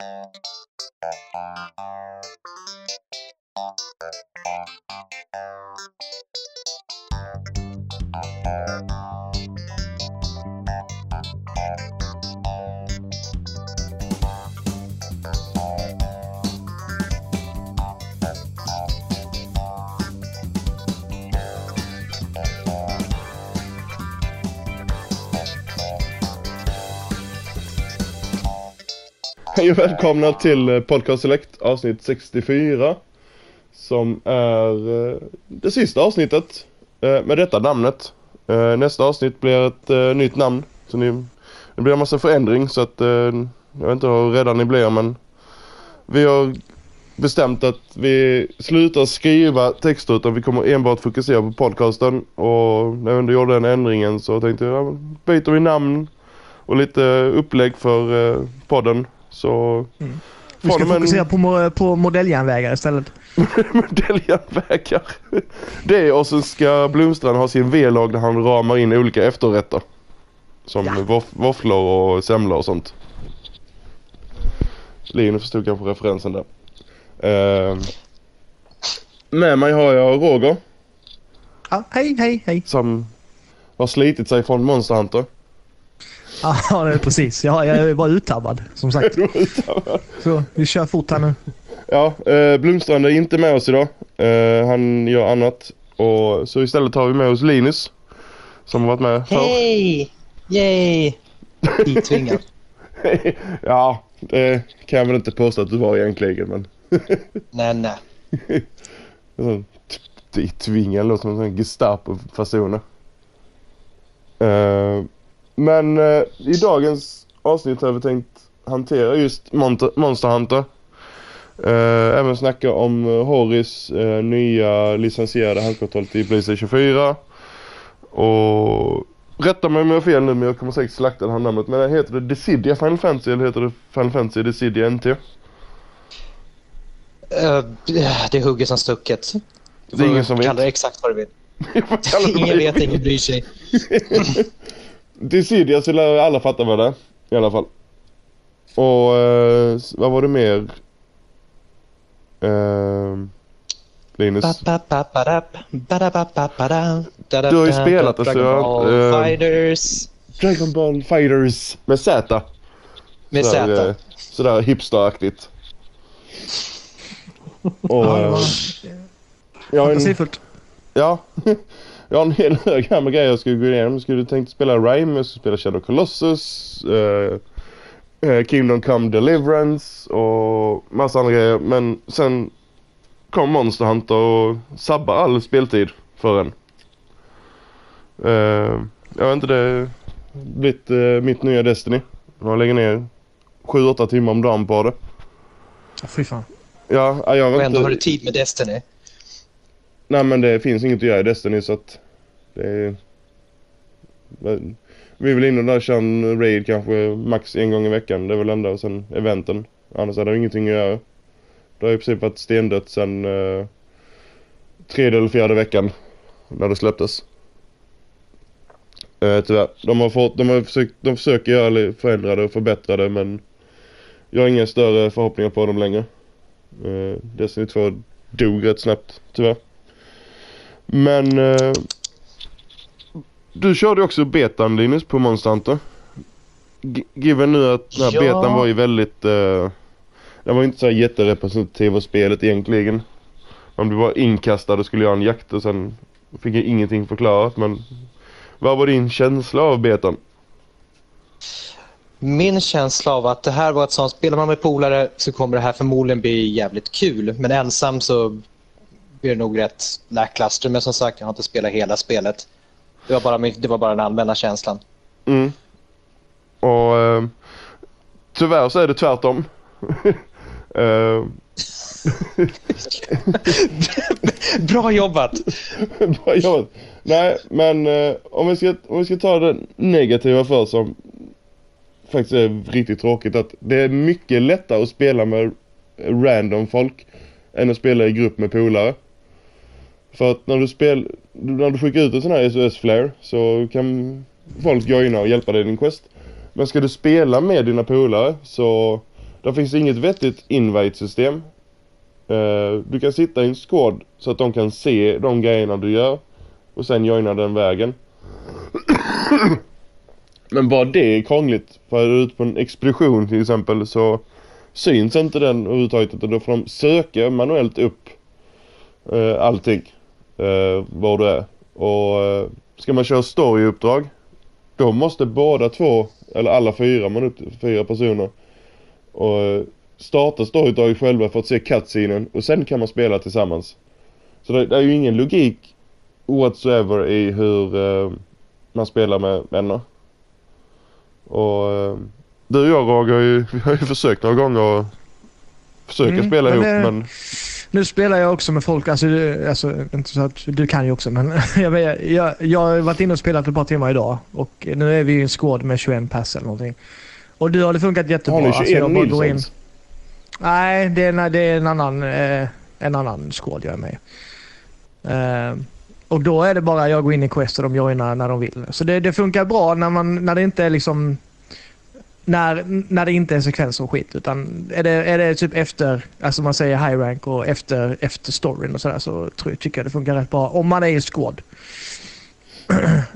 Thank you. Hej och välkomna till eh, Podcast Select avsnitt 64 Som är eh, det sista avsnittet eh, med detta namnet. Nästa avsnitt blir ett nytt namn så ni, Det blir en massa förändring så att Jag vet inte hur rädda ni blir men Vi har bestämt att vi slutar skriva texter utan vi kommer enbart fokusera på podcasten. Och när vi ändå gjorde den ändringen så tänkte jag ja, byter vi namn och lite upplägg för podden så... Mm. Vi ska fokusera på, på modelljärnvägar istället. Modelljärnvägar. Det och så ska Blomstrand ha sin V-lag där han ramar in olika efterrätter. Som Ja. våff- våfflor och semlor och sånt. Linus förstod kanske referensen där. Uh, med mig har jag Roger Ja, hej, hej, hej. som har slitit sig från Monster Hunter. Ja, det är precis. Ja, jag var uttabbad, som sagt. Så vi kör fort här nu. Ja, eh, Blomstrand är inte med oss idag. Eh, han gör annat. Och så istället har vi med oss Linus. Som har varit med förr. Hej! Yay! Ditvingad. ja, det kan jag väl inte påstå att du var egentligen men... nej, nej. Ditvingad låter som en Gestapo-fasoner. Eh, men eh, i dagens avsnitt har vi tänkt hantera just Monta- Monster Hunter. Eh, även snacka om uh, Horris eh, nya licensierade handkontroll till Playstation 4. Och rätta mig om jag har fel nu men jag kommer säkert slakta det här namnet. Men heter det Decidia Final Fantasy eller heter det Final Fantasy Decidia NT? Eh, det hugger som stucket. Det är ingen som vet. Kalla det exakt vad du vill. Ingen vet, ingen bryr sig. Dissidia så lär alla fatta vad det är. I alla fall. Och eh, vad var det mer? Ehm, Linus. Du har ju spelat det, så Dragon Ball eh, Fighters Dragon Ball Fighters med Z. med Sådär, Z. eh, Sådär hipsteraktigt. Och Ja, det eh, var jag har en, ja, jag har en hel hög här med grejer jag skulle gå igenom. Jag skulle tänkt spela Rime, jag skulle spela Shadow Colossus, eh, eh, Kingdom Come Deliverance och massa andra grejer. Men sen kom Monster Hunter och sabbar all speltid för en. Eh, jag vet inte, det har blivit eh, mitt nya Destiny. Jag lägger ner 7-8 timmar om dagen på det. Ja, fy fan. Ja, jag Och vet ändå har du inte. tid med Destiny. Nej men det finns inget att göra i Destiny så att det är... Vi är väl inne där och kör en raid kanske max en gång i veckan. Det är väl enda och sen eventen. Annars är det ingenting att göra. Det har i princip varit stendött sen uh, tredje eller fjärde veckan när det släpptes. Uh, tyvärr. De har, fått, de har försökt, de försöker göra det förändrade och förbättrade men jag har inga större förhoppningar på dem längre. Uh, Destiny 2 dog rätt snabbt tyvärr. Men eh, du körde också betan Linus på Monster Hunter. G- given nu att den här Ja. betan var ju väldigt eh, Den var inte så jätterepresentativ av spelet egentligen. Man blev bara inkastad och skulle göra en jakt och sen fick jag ingenting förklarat men Vad var din känsla av betan? Min känsla av att det här var ett sånt, spelar man med polare så kommer det här förmodligen bli jävligt kul. Men ensam så det nog rätt lackluster. Men som sagt, jag har inte spelat hela spelet. Det var bara, det var bara den allmänna känslan. Mm. Och eh, tyvärr så är det tvärtom. eh, Bra jobbat! Bra jobbat. Nej, men eh, om, vi ska, om vi ska ta det negativa för som faktiskt är riktigt tråkigt att det är mycket lättare att spela med random folk än att spela i grupp med polare. För att när du spel, när du skickar ut en sån här SOS-flare så kan folk joina och hjälpa dig i din quest. Men ska du spela med dina polare så Där finns inget vettigt invite-system. Eh, du kan sitta i en squad så att de kan se de grejerna du gör. Och sen joina den vägen. Men bara det är krångligt. För är du ute på en expedition till exempel så syns inte den överhuvudtaget. Utan då får de söka manuellt upp eh, allting. Eh, var du är. Och eh, ska man köra storyuppdrag. Då måste båda två, eller alla fyra, man upp fyra personer. Och eh, starta storyuppdraget själva för att se cutscenen. Och sen kan man spela tillsammans. Så det, det är ju ingen logik whatsoever i hur eh, man spelar med vänner. Och eh, du och jag Roger har ju, vi har ju försökt några gånger att försöka Mm, spela men ihop det- men Nu spelar jag också med folk, alltså, alltså inte så att du kan ju också men jag, jag, jag har varit inne och spelat ett par timmar idag och nu är vi i en squad med 21 pass eller någonting. Och du har det funkat jättebra. har ni Alltså, 21 jag bara går in-? Nej, det är, det är en annan, eh, en annan squad jag är med eh, Och då är det bara jag går in i quest och de joinar när de vill. Så det, det funkar bra när, man, när det inte är liksom... När, när det inte är sekvenser och skit. Utan är det, är det typ efter, alltså man säger high rank och efter, efter storyn och sådär så tror, tycker jag det funkar rätt bra. Om man är i squad.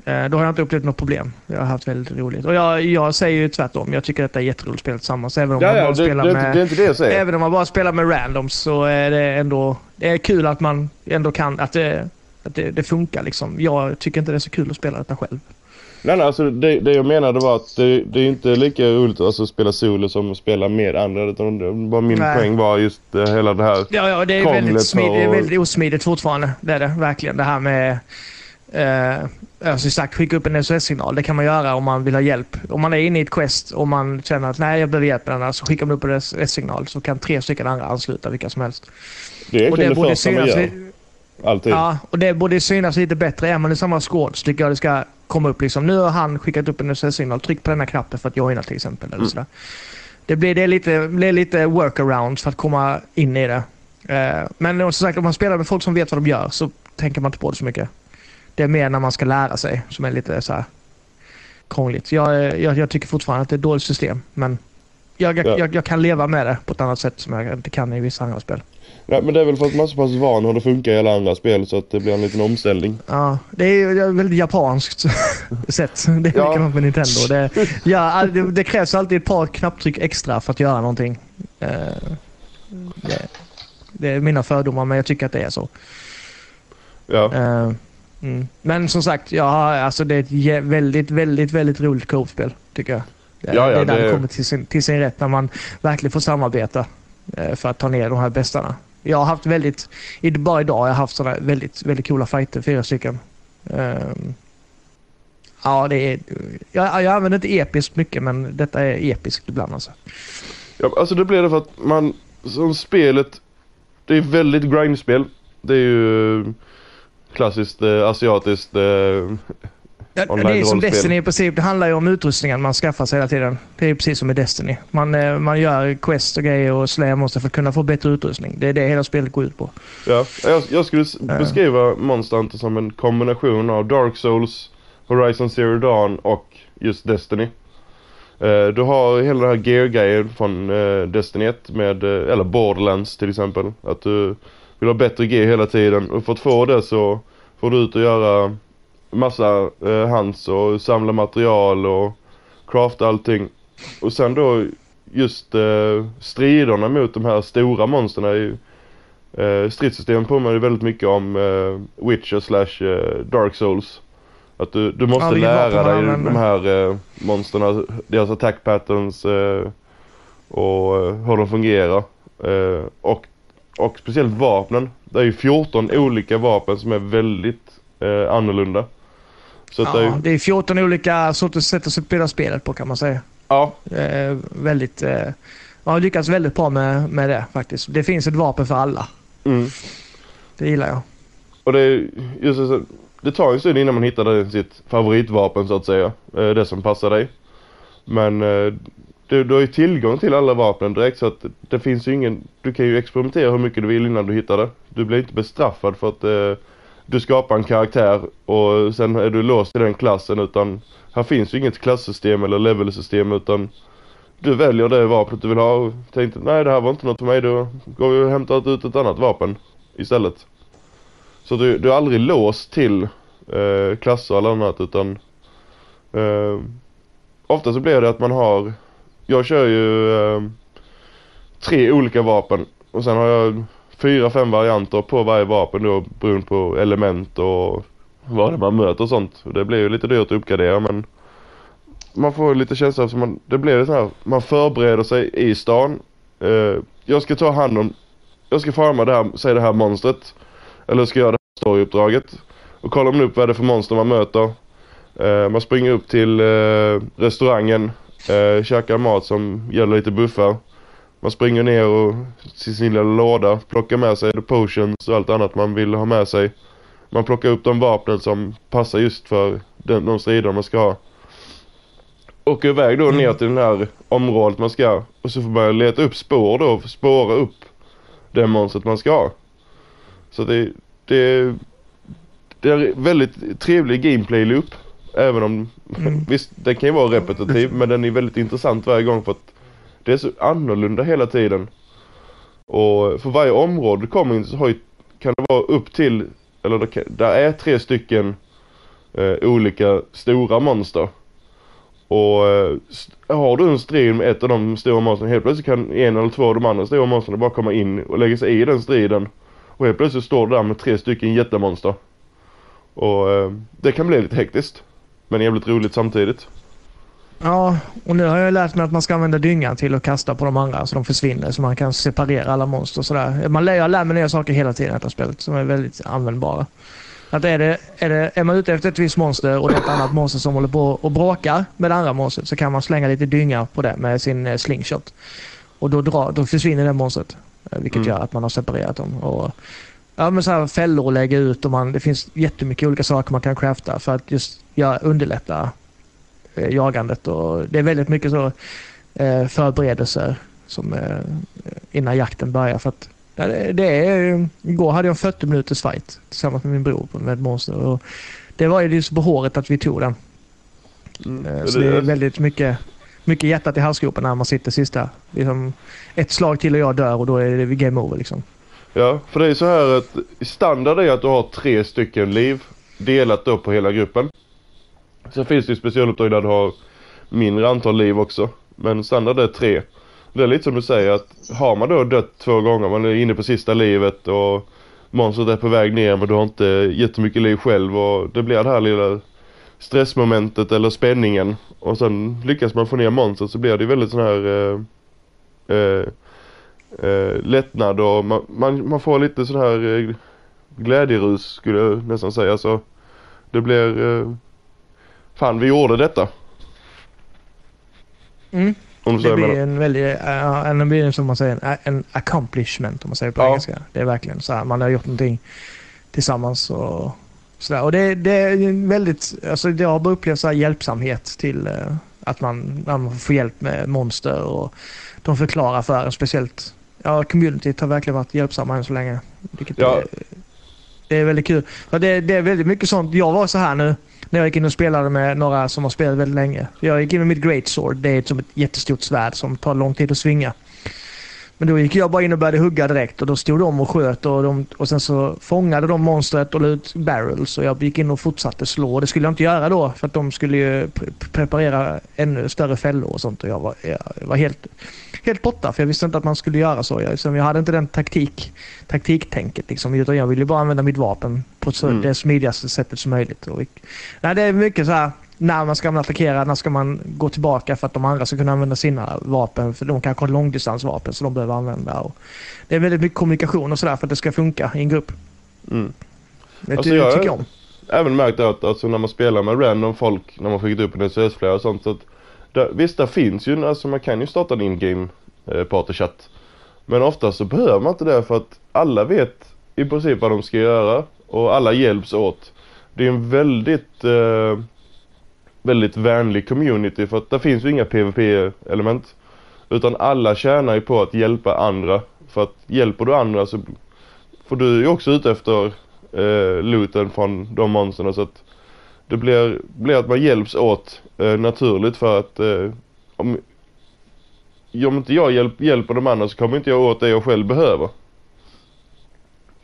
Eh, Då har jag inte upplevt något problem. Jag har haft väldigt roligt. Och jag, jag säger ju tvärtom. Jag tycker detta är jätteroligt att spela tillsammans. Även om Ja, man ja, bara det, det, spelar med... det säger. Även om man bara spelar med randoms så är det ändå det är kul att man ändå kan, att det, att det, det funkar liksom. Jag tycker inte det är så kul att spela detta själv. Nej, nej, alltså det, det jag menade var att det, det är inte lika roligt alltså, att spela solo som att spela med andra. Utan det, bara min Nej. poäng var just eh, hela det här. Ja, ja det är väldigt, smidigt, det är och- väldigt osmidigt fortfarande. Det är det verkligen. Det här med eh, alltså sagt, skicka upp en SOS-signal. Det kan man göra om man vill ha hjälp. Om man är inne i ett quest och man känner att nej, jag behöver hjälp med den här, så skickar man upp en SOS-signal så kan tre stycken andra ansluta vilka som helst. Det är Och det det, borde första man gör. Alltid. ja, och det borde synas lite bättre. Är man i samma squad så tycker jag det ska komma upp liksom. Nu har han skickat upp en SOS-signal. Tryck på den här knappen för att joina till exempel. Eller Mm. sådär. Det blir, det, är lite, blir lite workaround för att komma in i det. Eh, men som sagt, om man spelar med folk som vet vad de gör så tänker man inte på det så mycket. Det är mer när man ska lära sig som är lite så här krångligt. Jag, eh, jag, jag tycker fortfarande att det är ett dåligt system. Men jag, jag, Ja. jag, jag kan leva med det på ett annat sätt som jag inte kan i vissa andra spel. Nej, men det är väl för att man är så pass van hur det funkar i alla andra spel så att det blir en liten omställning. Ja, det är väldigt japanskt sätt. Det är Ja. likadant med Nintendo. Det, ja, det, det krävs alltid ett par knapptryck extra för att göra någonting. Eh, Det, det är mina fördomar, men jag tycker att det är så. Ja. Eh, Mm. Men som sagt, ja, alltså det är ett väldigt, väldigt, väldigt roligt co-spel tycker jag. Det, Ja, ja, det är där det- kommer till sin, till sin rätt när man verkligen får samarbeta eh, för att ta ner de här bästarna. Jag har haft väldigt, bara idag har jag haft sådana väldigt, väldigt coola fighter, fyra stycken. Ehm, ja, det är, jag, jag använder inte episkt mycket men detta är episkt ibland alltså. ja. Alltså det blir det för att man, som spelet, det är väldigt grindspel. Det är ju klassiskt eh, asiatiskt eh, Ja, det är som. Destiny i princip. Det handlar ju om utrustningen man skaffar sig hela tiden. Det är precis som i Destiny. Man, eh, man gör quest och grejer och slår monster för att kunna få bättre utrustning. Det är det hela spelet går ut på. Ja, jag, jag skulle Ja. beskriva Monster Hunter som en kombination av Dark Souls, Horizon Zero Dawn och just Destiny. Eh, du har hela den här gear-grejen från eh, Destiny 1 med, eh, eller Borderlands till exempel. Att du vill ha bättre gear hela tiden och för att få det så får du ut och göra massa eh, hands och samla material och crafta allting. Och sen då just eh, striderna mot de här stora monsterna är ju Eh, stridssystemet påminner ju väldigt mycket om eh, Witcher slash eh, Dark Souls. Att du, du måste Ja, lära dig använder. de här eh, monsterna, deras attack patterns eh, och eh, hur de fungerar. Eh, och, och speciellt vapnen. Det är ju 14 olika vapen som är väldigt annorlunda. Så att det är, Ja, det är 14 olika sorters sätt att spela spelet på kan man säga. ja, Eh, väldigt... Eh, jag har lyckats väldigt bra med, med det faktiskt. Det finns ett vapen för alla. mm. Det gillar jag. Och det är just så, det tar en stund innan man hittar sitt favoritvapen så att säga. Eh, Det som passar dig. Men eh, du, du har ju tillgång till alla vapnen direkt så att det finns ju ingen, du kan ju experimentera hur mycket du vill innan du hittar det. Du blir inte bestraffad för att eh, du skapar en karaktär och sen är du låst i den klassen utan här finns ju inget klasssystem eller levelsystem utan du väljer det vapnet du vill ha och tänkte nej det här var inte något för mig. Då går vi och hämtar ut ett annat vapen istället. Så du, du är aldrig låst till eh, klasser eller annat utan eh, ofta så blir det att man har jag kör ju eh, tre olika vapen och sen har jag fyra, fem varianter på varje vapen då beroende på element och vad det man möter och sånt. Det blir ju lite dyrt att uppgradera men man får lite känsla som man, det blir så här, man förbereder sig i stan. Eh, jag ska ta hand om, jag ska farma det här, säg det här monstret. Eller ska göra det här storyuppdraget. Och kollar man upp vad det är för monster man möter. Eh, man springer upp till eh, restaurangen, eh, käkar mat som gäller lite buffar. Man springer ner och till sin lilla låda, plockar med sig the potions och allt annat man vill ha med sig. Man plockar upp de vapnen som passar just för den, de strider man ska ha. Åker iväg då ner till den här området man ska och så får man leta upp spår då, spåra upp det monstret man ska ha. Så det, det, det är väldigt trevlig gameplay loop. Även om, Mm. visst den kan ju vara repetitiv men den är väldigt intressant varje gång för att det är så annorlunda hela tiden. Och för varje område du kommer in så har ju, kan det vara upp till, eller det kan, där är tre stycken eh, olika stora monster. Och eh, har du en strid med ett av de stora monstren helt plötsligt kan en eller två av de andra stora monstren bara komma in och lägga sig i den striden. Och helt plötsligt står du där med tre stycken jättemonster. Och eh, det kan bli lite hektiskt. Men jävligt roligt samtidigt. Ja, och nu har jag lärt mig att man ska använda dyngan till att kasta på de andra så de försvinner så man kan separera alla monster och sådär. Man lär, jag lär mig nya saker hela tiden i detta spelet som är väldigt användbara. Att är, det, är, det, är man ute efter ett visst monster och det är ett annat monster som håller på och bråkar med det andra monstret så kan man slänga lite dynga på det med sin eh, slingshot. Och då, drar, då försvinner det monstret. eh, Vilket Mm. gör att man har separerat dem. Och, ja, men så här fällor att lägga ut och man, det finns jättemycket olika saker man kan crafta för att just ja, underlätta jagandet. Och det är väldigt mycket så eh, förberedelser som, eh, innan jakten börjar. För att, ja, det, är, igår hade jag en 40 minuters fight tillsammans med min bror på- med ett monster. Och det var ju liksom på håret att vi tog den. Mm. Eh, Så det är väldigt mycket, mycket hjärtat i halsgropen när man sitter sista. Liksom, ett slag till och jag dör och då är det game over liksom. Ja, för det är så här att standard är att du har tre stycken liv delat upp på hela gruppen. Sen finns det ju specialuppdrag där du har mindre antal liv också. Men standard är tre. Det är lite som du säger att har man då dött två gånger, man är inne på sista livet och monstret är på väg ner men du har inte jättemycket liv själv och det blir det här lilla stressmomentet eller spänningen. Och sen lyckas man få ner monstret så blir det ju väldigt sån här eh, eh, eh, lättnad och man, man, man får lite sån här eh, glädjerus skulle jag nästan säga. Så det blir, eh, fan vi gjorde detta. Mm. Om du Det blir en väldigt, uh, en, blir som man säger, en, en accomplishment om man säger på Ja. engelska. Det är verkligen så här, man har gjort någonting tillsammans och sådär. Och det, det är väldigt, alltså jag har upplevt så hjälpsamhet till eh, att man, man får hjälp med monster och de förklarar för en speciellt. Ja, communityt har verkligen varit hjälpsamma än så länge. Vilket Ja. är, det är väldigt kul. Ja, det, det är väldigt mycket sånt. Jag var så här nu när jag gick in och spelade med några som har spelat väldigt länge. Jag gick in med mitt Great Sword. Det är som ett jättestort svärd som tar lång tid att svinga. Men då gick jag bara in och började hugga direkt och då stod de och sköt och, de, och sen så fångade de monstret och la ut barrels och jag gick in och fortsatte slå. Det skulle jag inte göra då för att de skulle ju pre- preparera ännu större fällor och sånt och jag var, jag var helt, helt borta för jag visste inte att man skulle göra så. Jag, så jag hade inte den taktik, taktiktänket liksom utan jag ville bara använda mitt vapen på så, Mm. det smidigaste sättet som möjligt. Och, nej, det är mycket så här när man ska man attackera, när ska man gå tillbaka för att de andra ska kunna använda sina vapen. För de kanske har långdistansvapen som de behöver använda. Och det är väldigt mycket kommunikation och sådär för att det ska funka i en grupp. Mm. Det Alltså, jag- tycker jag om. Även märkt att alltså, när man spelar med random folk, när man skickat upp en SOS-flöde och sånt. Så att, där, visst, där finns ju, alltså man kan ju starta en in-game eh, partychatt. Men ofta så behöver man inte det för att alla vet i princip vad de ska göra och alla hjälps åt. Det är en väldigt, eh, väldigt vänlig community för att det finns ju inga PVP-element. Utan alla tjänar ju på att hjälpa andra. För att hjälper du andra så får du ju också ut efter eh, looten från de monstren så att det blir, blir att man hjälps åt eh, naturligt för att eh, om, om inte jag hjälp, hjälper de andra så kommer inte jag åt det jag själv behöver.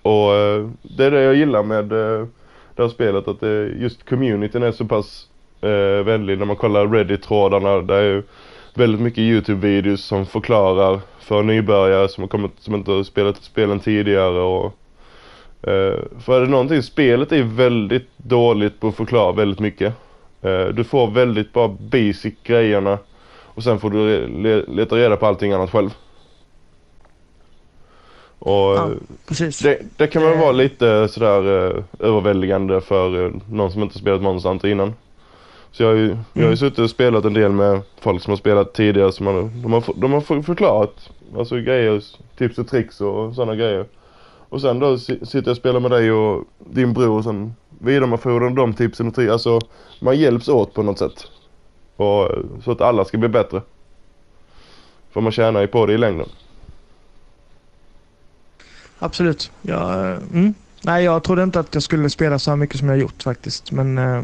Och eh, det är det jag gillar med eh, det här spelet att eh, just communityn är så pass eh, vänlig när man kollar Reddit-trådarna. Det är ju väldigt mycket YouTube-videos som förklarar för nybörjare som har kommit, som inte har spelat spelen tidigare och eh, för är det någonting, spelet är väldigt dåligt på att förklara väldigt mycket. Eh, du får väldigt bara basic grejerna och sen får du le leta reda på allting annat själv. Och Ja, eh, det, det kan väl Eh. vara lite sådär eh, överväldigande för eh, någon som inte spelat Monster Hunter innan. Så jag har ju, jag har ju Mm. suttit och spelat en del med folk som har spelat tidigare som har, de har, de har för- förklarat alltså grejer, tips och tricks och sådana grejer. Och sen då si- sitter jag och spelar med dig och din bror och sen vidarebefordrar de tipsen och tricks. Alltså man hjälps åt på något sätt. Och, eh, så att alla ska bli bättre. För man tjänar ju på det i längden. Absolut. Ja, eh, mm. Nej, jag trodde inte att jag skulle spela så här mycket som jag har gjort faktiskt. Men eh,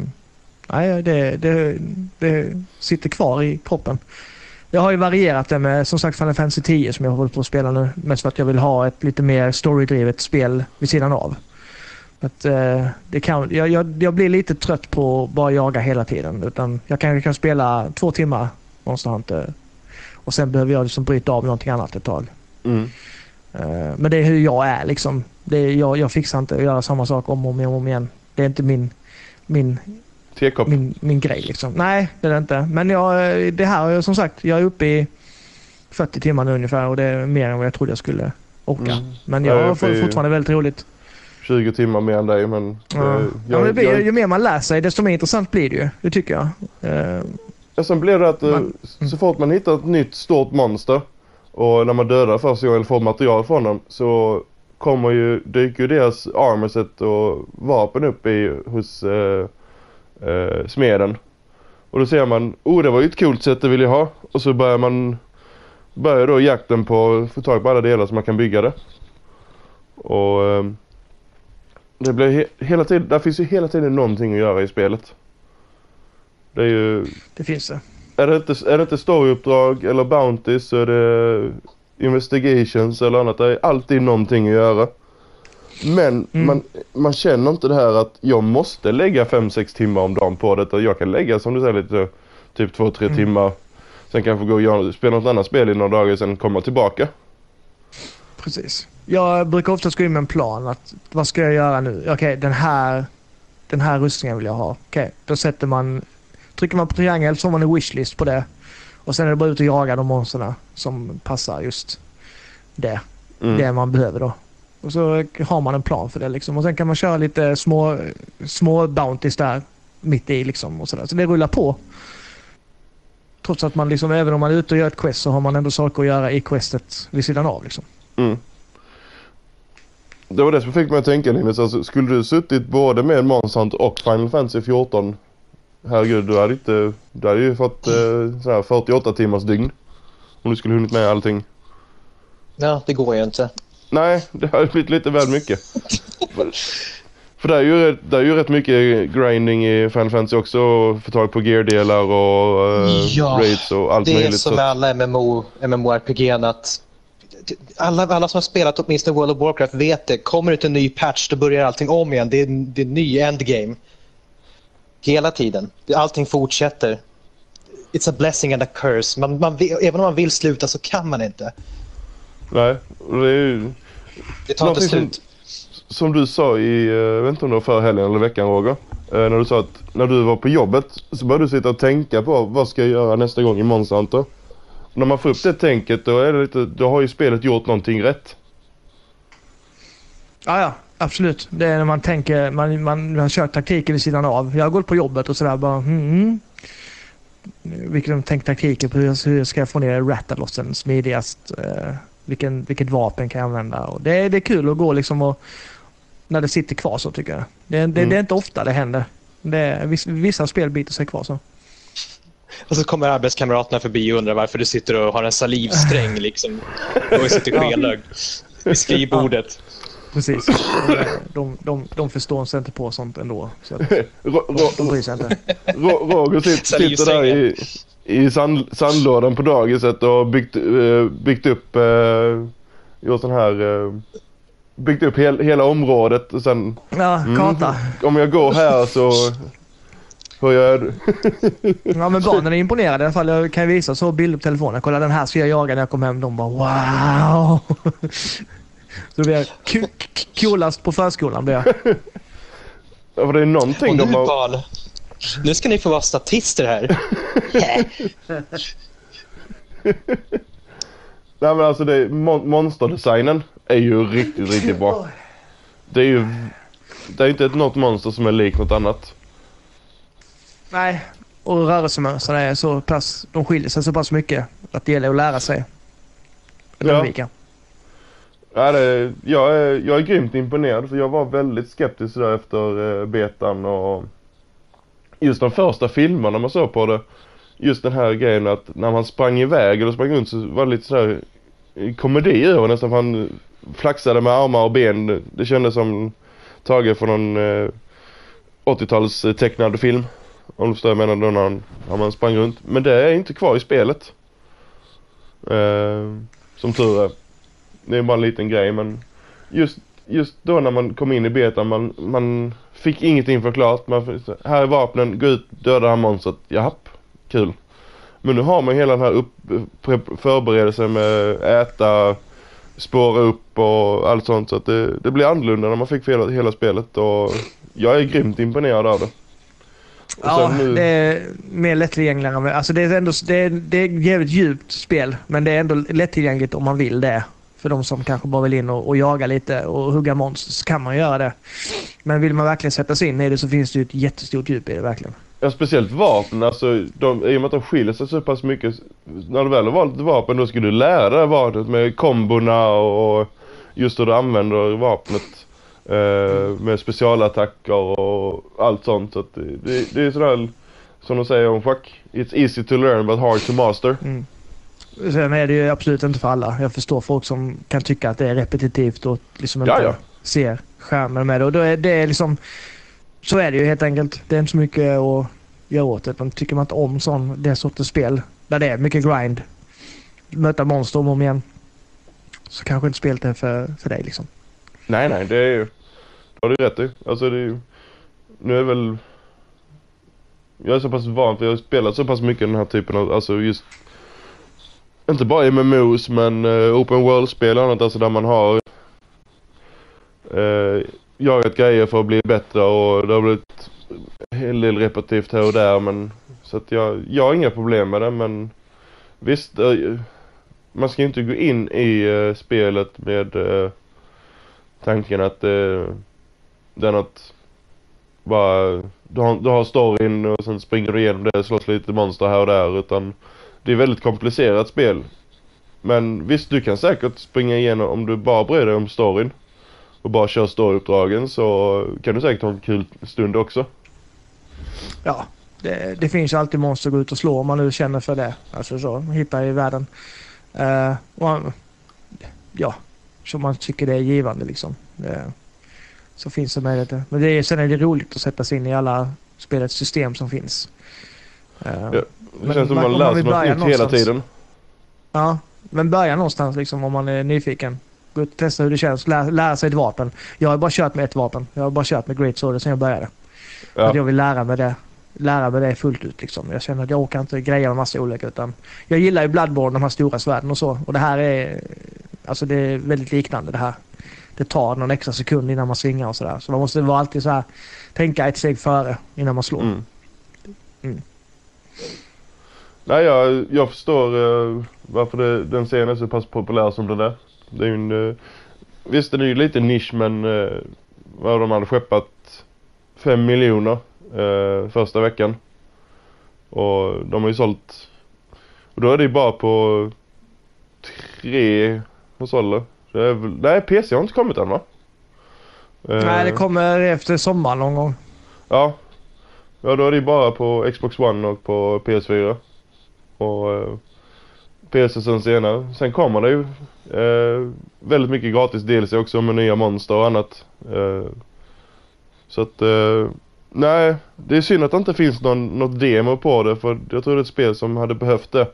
nej, det, det, det sitter kvar i kroppen. Jag har ju varierat det med som sagt Final Fantasy 10 som jag håller på att spela nu. Mest för att jag vill ha ett lite mer storydrivet spel vid sidan av. Att, eh, det kan, jag, jag, jag blir lite trött på att bara jaga hela tiden. Utan jag kan, jag kan spela två timmar Monster Hunter. Och sen behöver jag liksom bryta av någonting annat ett tag. Mm. Eh, Men det är hur jag är liksom. Det är, jag, jag fixar inte att göra samma sak om och om, och om igen. Det är inte min, min, Tekopp. min, min grej liksom. Nej, det är det inte. Men jag, eh, det här, som sagt, jag är uppe i 40 timmar nu ungefär och det är mer än vad jag trodde jag skulle orka. Mm. Men Jag är jag i- fortfarande väldigt roligt. 20 timmar mer än dig men... Ja. eh, Ja, men det blir, jag, ju mer man lär sig desto mer intressant blir det ju. Det tycker jag. Eh, Ja, sen blir det att eh, Man- så fort man hittar ett nytt stort monster och när man dödar första gången eller får material från dem så kommer ju, dyker ju deras armorset och vapen upp i, hos eh, smeden. Och då ser man, oh det var ju ett coolt sätt det vill jag ha. Och så börjar man, börjar då jakten på att få tag på alla delar så man kan bygga det. Och eh, det blir he- hela tiden, där finns ju hela tiden någonting att göra i spelet. Det är ju det finns det. är det inte, är det inte storyuppdrag eller bounties så är det investigations eller annat. Det är alltid någonting att göra. Men Mm. man, man känner inte det här att jag måste lägga 5-6 timmar om dagen på detta. Jag kan lägga som du säger lite typ 2-3 Mm. timmar. Sen kanske gå och göra, spela något annat spel i några dagar sen komma tillbaka. Precis. Jag brukar oftast gå in med en plan. att Vad ska jag göra nu? Okej, den här den här rustningen vill jag ha. Okej, då sätter man... Trycker man på triangel så får man en wishlist på det. Och sen är det bara ut och jaga de monsterna som passar just det. Mm. Det man behöver då. Och så har man en plan för det liksom. Och sen kan man köra lite små, små bounties där mitt i liksom. Och sådär. Så det rullar på. Trots att man liksom, även om man är ute och gör ett quest så har man ändå saker att göra i questet vid sidan av liksom. Mm. Det var det som fick mig att tänka Linus, alltså, skulle du suttit både med Monster Hunter och Final Fantasy 14 Herregud, du hade inte, du hade ju fått eh, sådär 48 timmars dygn. Om du skulle hunnit med allting. Ja, det går ju inte. Nej, det har blivit lite väl mycket. för, det är, ju, det är ju rätt mycket grinding i Final Fantasy också. och Få tag på geardelar och uh, Ja, raids och allt Det är möjligt. som så- med alla MMO, MMORPG att alla, alla som har spelat åtminstone World of Warcraft vet det. Kommer det ut en ny patch då börjar allting om igen. Det är, det är en ny endgame. Hela tiden. Allting fortsätter. It's a blessing and a curse. Man, man även om man vill sluta så kan man inte. Nej, det är ju Det tar inte Någonting som- slut. som du sa i, eh, jag vet inte om det var förra helgen eller veckan Roger. Eh, när du sa att när du var på jobbet så började du sitta och tänka på vad ska jag göra nästa gång i Hunter. När man får upp det tänket då är det lite, då har ju spelet gjort någonting rätt. Ja, ja. Absolut. Det är när man tänker, man, man, man kör taktiken vid sidan av. Jag har gått på jobbet och sådär bara hmm. Vilken tänk taktiken på hur, hur ska jag få ner ratalossen smidigast? Eh, vilken, vilket vapen kan jag använda? Och det, är- det är kul att gå liksom och när det sitter kvar så tycker jag. Det, det, Mm. det är inte ofta det händer. Det, vissa spel biter sig kvar så. Och så kommer arbetskamraterna förbi och undrar varför du sitter och har en salivsträng liksom. Och sitter skelögd vid skrivbordet. precis. De, de, de, de förstår sig inte på sånt ändå. Så att de, bryr sig inte. Ro- Roger sitter där i, i sand, sandlådan på dagiset och byggt, eh, byggt upp, uh, gjort sån här, eh, byggt upp hel, hela området och sen Ja, Mm. karta. om jag går här så hur jag Ja, men barnen är imponerade i alla fall. Jag kan visa så bilder på telefonen. Kolla den här ska jag jaga när jag kommer hem. De bara wow! Så det blir coolast på förskolan blir jag. Ja, för det är någonting Och de har... nu ska ni få vara statister här. Nej men alltså det, mon- monsterdesignen är ju riktigt, riktigt bra. Det är ju, det är inte ett, något monster som är likt något annat. Nej, och rörelsemönstren är så pass, de skiljer sig så pass mycket att det gäller att lära sig. Att Ja. Ja, det, jag, är, jag är grymt imponerad för jag var väldigt skeptisk där efter eh, betan och just de första filmerna man såg på det. Just den här grejen att när man sprang iväg eller sprang runt så var det lite sådär eh, komedi över nästan för han flaxade med armar och ben. Det kändes som taget från någon eh, 80-tals eh, tecknad film. Om du förstår vad jag menar då när, han, när man sprang runt. Men det är inte kvar i spelet. Eh, som tur är. Det är bara en liten grej men just, just då när man kom in i betan man, man fick ingenting förklarat. Man, här är vapnen, gå ut, döda det här monstret. Japp, kul. Men nu har man hela den här upp, förberedelsen med äta, spåra upp och allt sånt. Så att det, det blir annorlunda när man fick hela, hela spelet och jag är grymt imponerad av det. Och Ja, nu- det är mer lättillgängligare. med- Alltså det är ändå det är, det är ett jävligt djupt spel. Men det är ändå lättillgängligt om man vill det. För de som kanske bara vill in och, och jaga lite och hugga monster så kan man göra det. Men vill man verkligen sätta sig in i det så finns det ju ett jättestort djup i det verkligen. Ja, speciellt vapen, alltså de, i och med att de skiljer sig så pass mycket. När du väl har valt ett vapen då ska du lära dig vapnet med kombona och, just hur du använder vapnet. Eh, med specialattacker och allt sånt. Så det, det är sådär som de säger om schack. It's easy to learn but hard to master. Mm. Sen är det ju absolut inte för alla. Jag förstår folk som kan tycka att det är repetitivt och liksom inte Ja, ja. ser skärmen med det. Och då är det liksom... Så är det ju helt enkelt. Det är inte så mycket att göra åt det. Men tycker man inte om sån, det sortens spel där det är mycket grind, möta monster om och om igen, så kanske inte spelet är för, för dig liksom. Nej nej det är ju, det har du rätt i. Alltså det är ju, nu är väl Jag är så pass van för jag har spelat så pass mycket den här typen av, alltså just inte bara MMOs men uh, Open World-spel och annat alltså där man har uh, Jagat grejer för att bli bättre och det har blivit en hel del repetitivt här och där men Så att jag, jag har inga problem med det men Visst, uh, man ska ju inte gå in i uh, spelet med tanken att eh, det är något bara du har, du har storyn och sen springer du igenom det och slåss lite monster här och där utan det är väldigt komplicerat spel. Men visst du kan säkert springa igenom om du bara bryr dig om storyn och bara kör storyuppdragen så kan du säkert ha en kul stund också. Ja, det, det finns alltid monster att gå ut och slå om man nu känner för det. Alltså så, hitta i världen. Uh, och, ja, som man tycker det är givande liksom. Det, så finns det möjligheter. Men det är, sen är det roligt att sätta sig in i alla spelets system som finns. Eh, Ja. Det Men känns som man- man lär sig något nytt hela tiden. Ja, men börja någonstans liksom om man är nyfiken. Gå ut och testa hur det känns. Lä, lära sig ett vapen. Jag har bara kört med ett vapen. Jag har bara kört med Great Sword sen jag började. Att Ja. jag vill lära mig det. Lära mig det fullt ut liksom. Jag känner att jag orkar inte greja med massa olika utan jag gillar ju Bloodborne, de här stora svärden och så. Och det här är alltså det är väldigt liknande det här. Det tar någon extra sekund innan man svingar och sådär. Så man måste vara alltid så här tänka ett steg före innan man slår. Mm. Mm. Nej jag, jag förstår eh, varför det, den serien är så pass populär som den är. Det är ju en, eh, visst den är ju lite nisch men eh, vad de hade skeppat 5 miljoner eh, första veckan. Och de har ju sålt och då är det ju bara på tre konsoler. Det väl, nej PC har inte kommit än va? Nej, det kommer efter sommaren någon gång. Ja. Ja då är det ju bara på Xbox One och på PS4. Och eh, PS sen senare. Sen kommer det ju eh, väldigt mycket gratis DLC också med nya monster och annat. Eh, så att, eh, nej, det är synd att det inte finns någon, något demo på det för jag tror det är ett spel som hade behövt det.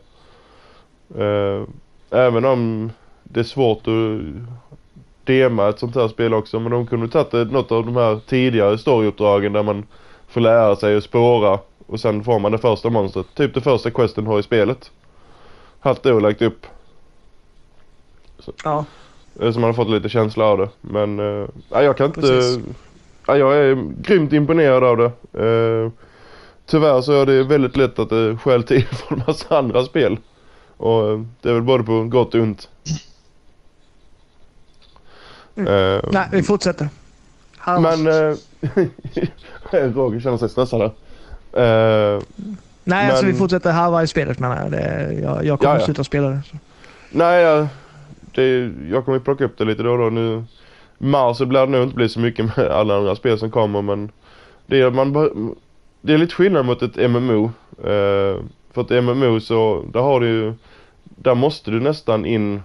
Eh, även om det är svårt att dema ett sånt här spel också men de kunde tagit något av de här tidigare storyuppdragen där man får lära sig att spåra och sen får man det första monstret. Typ det första questen har i spelet. Haft det och lagt upp. Ja. Eh, Så man har fått lite känsla av det. Men uh, jag kan inte... Ja, jag är grymt imponerad av det. Uh, tyvärr så är det väldigt lätt att det stjäl tid från massa andra spel. Och uh, det är väl både på gott och ont. Uh, Nej, vi fortsätter. Harvas. men uh, Roger känner sig stressad här. Uh, Nej, alltså men- vi fortsätter halva i spelet menar jag. Det, jag, jag kommer Ja, ja. sluta spela det. Så. Nej, jag, det, jag kommer plocka upp det lite då och då nu. Mars så blir det nog inte bli så mycket med alla andra spel som kommer men det är, man, det är lite skillnad mot ett MMO. Eh, för ett MMO så, där har du ju, där måste du nästan in,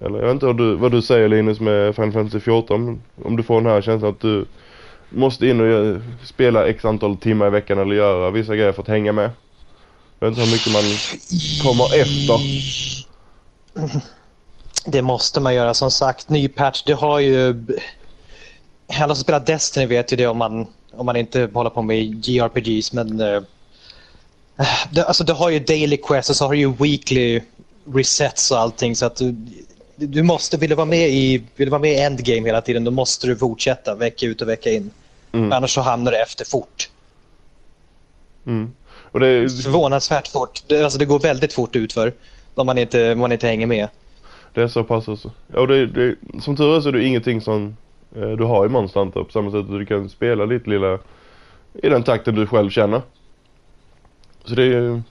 eller jag vet inte vad du, vad du säger Linus med Final Fantasy 14, om du får den här känslan att du måste in och spela x antal timmar i veckan eller göra vissa grejer för att hänga med. Jag vet inte hur mycket man kommer efter. Det måste man göra som sagt. Ny patch, det har ju... Alla som spelar Destiny vet ju det om man, om man inte håller på med JRPGs men... Eh, det, alltså det har ju daily quests och så har du ju weekly resets och allting så att du, du måste, vill du vara med i, vill du vara med i endgame hela tiden då måste du fortsätta vecka ut och vecka in. Mm. Annars så hamnar du efter fort. Mm. Och det är, Förvånansvärt fort. Det, alltså det går väldigt fort utför om man inte, man inte hänger med. det är så pass alltså. Ja, det, det, som tur är så är det ingenting som eh, du har i Monster på samma sätt att du kan spela ditt lilla i den takten du själv känner. Så det är ju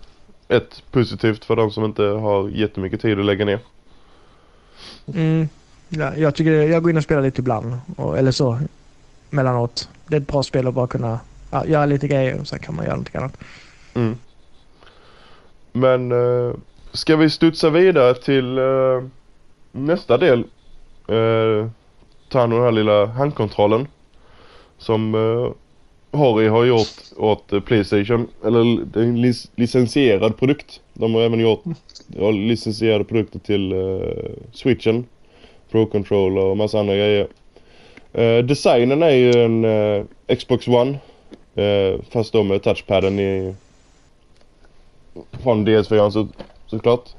ett positivt för de som inte har jättemycket tid att lägga ner. Mm. Ja, jag tycker jag går in och spelar lite ibland. Och, eller så. Mellanåt. Det är ett bra spel att bara kunna ja, göra lite grejer och sen kan man göra något annat. Mm. Men eh, ska vi studsa vidare till eh, nästa del? Eh, ta hand om den här lilla handkontrollen. Som eh, Harry har gjort åt eh, Playstation. Eller det är en lic- licensierad produkt. De har även gjort ja, licensierade produkter till eh, Switchen. Pro Controller och massa andra grejer. Eh, designen är ju en eh, Xbox One. Eh, fast då med touchpaden i från DS4 så, såklart.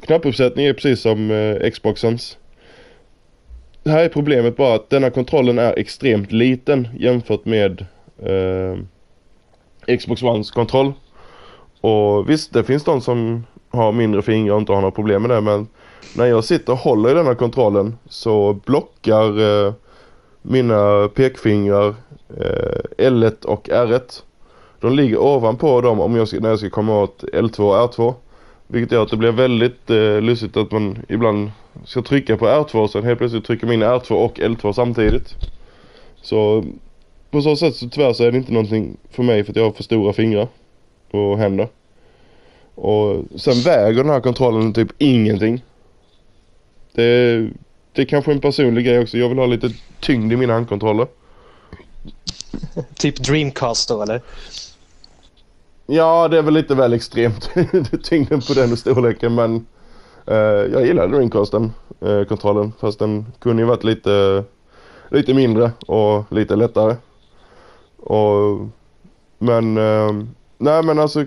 Knappuppsättning är precis som eh, Xboxens. Det här är problemet bara att denna kontrollen är extremt liten jämfört med eh, Xbox Ones kontroll. Och visst, det finns de som har mindre fingrar och inte har några problem med det men när jag sitter och håller i denna kontrollen så blockar eh, mina pekfingrar eh, L1 och R1. De ligger ovanpå dem om jag ska, när jag ska komma åt L2 och R2. Vilket gör att det blir väldigt eh, lustigt att man ibland ska trycka på R2 och sen helt plötsligt trycker man in R2 och L2 samtidigt. Så på så sätt så tyvärr så är det inte någonting för mig för att jag har för stora fingrar och händer. Och sen väger den här kontrollen typ ingenting. Det är, det är kanske en personlig grej också. Jag vill ha lite tyngd i mina handkontroller. Typ Dreamcast då eller? Ja, det är väl lite väl extremt tyngden på den storleken men eh, jag gillar Dreamcasten, eh, kontrollen. Fast den kunde ju varit lite, lite mindre och lite lättare. Och, men, eh, nej men alltså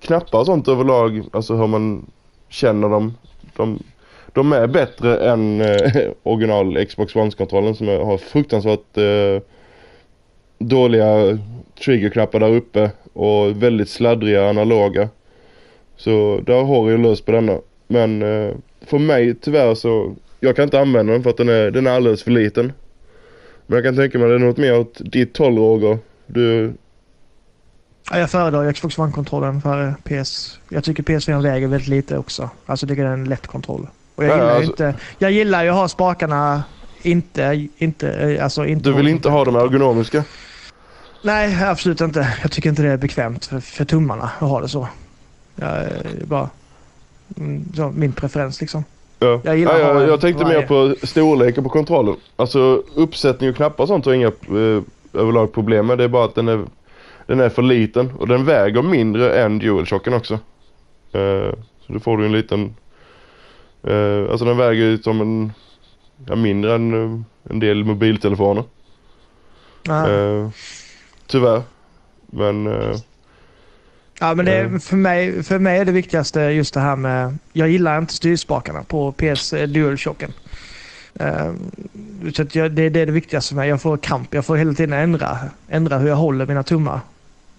knappar och sånt överlag, alltså hur man känner dem. De, de är bättre än eh, original Xbox One-kontrollen som har fruktansvärt eh, dåliga triggerknappar där uppe och väldigt sladdriga analoga. Så där har jag löst på denna. Men eh, för mig tyvärr så, jag kan inte använda den för att den är, den är alldeles för liten. Men jag kan tänka mig det är något mer åt ditt håll Roger. Du, Ja, jag föredrar Xbox One-kontrollen för PS. Jag tycker PS4 väger väldigt lite också. Alltså jag tycker det är en lätt kontroll. Och jag Ja, gillar alltså- inte... Jag gillar ju att ha spakarna inte... inte eh, alltså inte du vill inte ha de ergonomiska? Nej, absolut inte. Jag tycker inte det är bekvämt för, för tummarna att ha det så. Jag, är bara, mm, så min preferens liksom. Ja. Jag gillar ja, jag, jag tänkte varje. mer på storleken på kontrollen. Alltså uppsättning och knappar och sånt har inga eh, överlag problem med. Det är bara att den är, den är för liten och den väger mindre än DualShocken också. Eh, så då får du en liten, eh, alltså den väger ju som en, ja, mindre än eh, en del mobiltelefoner. Ja. Eh, tyvärr. Men eh, Ja, men det Eh. för, mig, för mig är det viktigaste just det här med... Jag gillar inte styrspakarna på PS DualShocken. Uh, så det, det är det viktigaste för mig. Jag får kramp. Jag får hela tiden ändra, ändra hur jag håller mina tummar.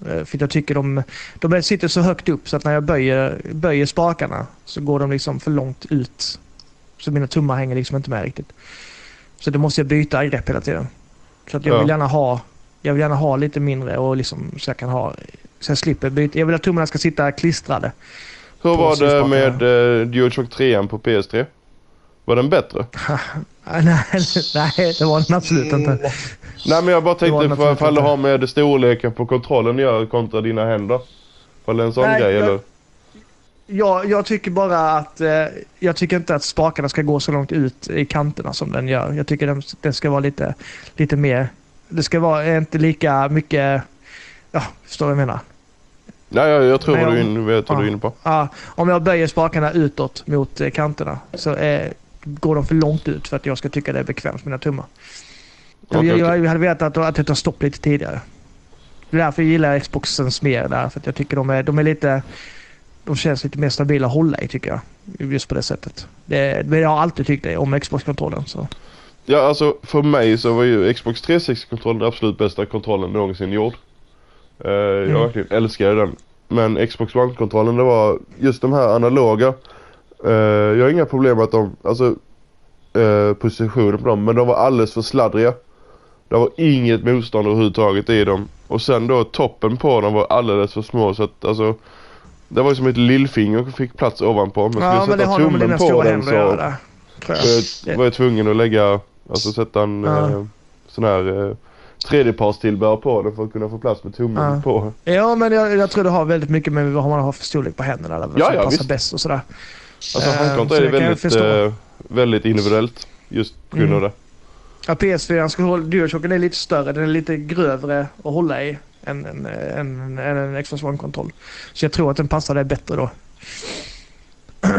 Eh, för jag tycker de, de sitter så högt upp så att när jag böjer, böjer spakarna så går de liksom för långt ut. Så mina tummar hänger liksom inte med riktigt. Så då måste jag byta grepp hela tiden. Så att jag Ja. vill gärna ha jag vill gärna ha lite mindre och liksom så jag kan ha så jag slipper byta. Jag vill att tummarna ska sitta klistrade. hur var det med eh, DualShock 3 på PS3? Var den bättre? Nej, nej, det var den absolut inte. Nej men jag bara tänkte för absolut fall det har med storleken på kontrollen att göra kontra dina händer. Var det en sån Nej, grej jag- eller? Jag, jag tycker bara att eh, jag tycker inte att spakarna ska gå så långt ut i kanterna som den gör. Jag tycker den, den ska vara lite, lite mer... Det ska vara inte lika mycket... Ja, förstår du vad jag menar? Nej jag, jag tror vad du, inne- vet vad du är Ja. inne på. Ja, om jag böjer spakarna utåt mot eh, kanterna så eh, går de för långt ut för att jag ska tycka det är bekvämt med mina tummar. Jag, Okej, jag, okej. jag hade velat att, att det tar stopp lite tidigare. Det är därför jag gillar Xboxens mer där. För jag tycker de är, de är lite... De känns lite mer stabila att hålla i tycker jag. Just på det sättet. Det, men jag har alltid tyckt det om Xbox-kontrollen. Så. Ja alltså för mig så var ju Xbox 360-kontrollen den absolut bästa kontrollen någonsin gjord. Jag Mm. verkligen älskade den. Men Xbox One-kontrollen det var just de här analoga. eh, jag har inga problem med att de, alltså uh, positionen på dem, men de var alldeles för sladdriga. Det var inget motstånd överhuvudtaget i dem. Och sen då toppen på dem var alldeles för små så att alltså det var ju som ett lillfinger och fick plats ovanpå. Men skulle Ja, jag men det sätta tummen på den göra så. Tror jag. var jag, var jag tvungen att lägga, alltså sätta en Ja. eh, sån här eh, tredjepartstillbehör på den för att kunna få plats med tummen Ja. på. Ja, men jag, jag tror det har väldigt mycket med vad man har för storlek på händerna. Där, Ja, som ja, passar visst. bäst och sådär. Alltså Eh, handkonto så är det kan jag väldigt, eh, väldigt individuellt just på grund av Mm. det. Ja, PS4 ska hålla, DualShocken är lite större. Den är lite grövre att hålla i än en, en, en, en Xbox One-kontroll. Så jag tror att den passar dig bättre då.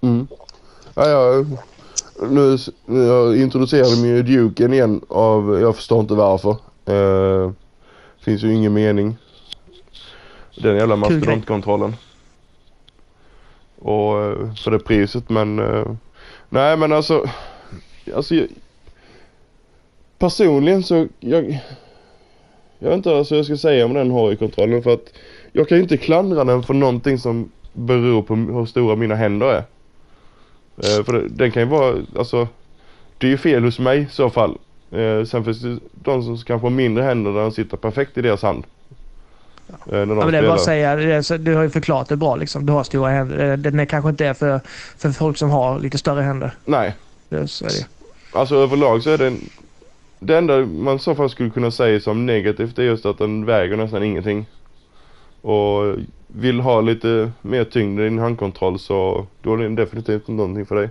Mm. Ja, ja, nu, jag introducerade mig ju Duken igen av, jag förstår inte varför. Eh, finns ju ingen mening. Den jävla mastodontkontrollen. Och eh, för det priset men eh, nej men alltså, alltså personligen så jag jag vet inte vad jag ska säga om den har i kontrollen för att jag kan ju inte klandra den för någonting som beror på hur stora mina händer är. Eh, för det, den kan ju vara, alltså det är ju fel hos mig i så fall. Eh, sen finns det de som kanske har mindre händer där den sitter perfekt i deras hand. Eh, när de Ja, men det är bara att säga, det du har ju förklarat det bra liksom. Du har stora händer. Eh, Den är kanske inte är för, för folk som har lite större händer. Nej, Det, så är det. alltså överlag så är den det enda man i så fall skulle kunna säga som negativt är just att den väger nästan ingenting. Och vill ha lite mer tyngd i din handkontroll så då är den definitivt inte någonting för dig.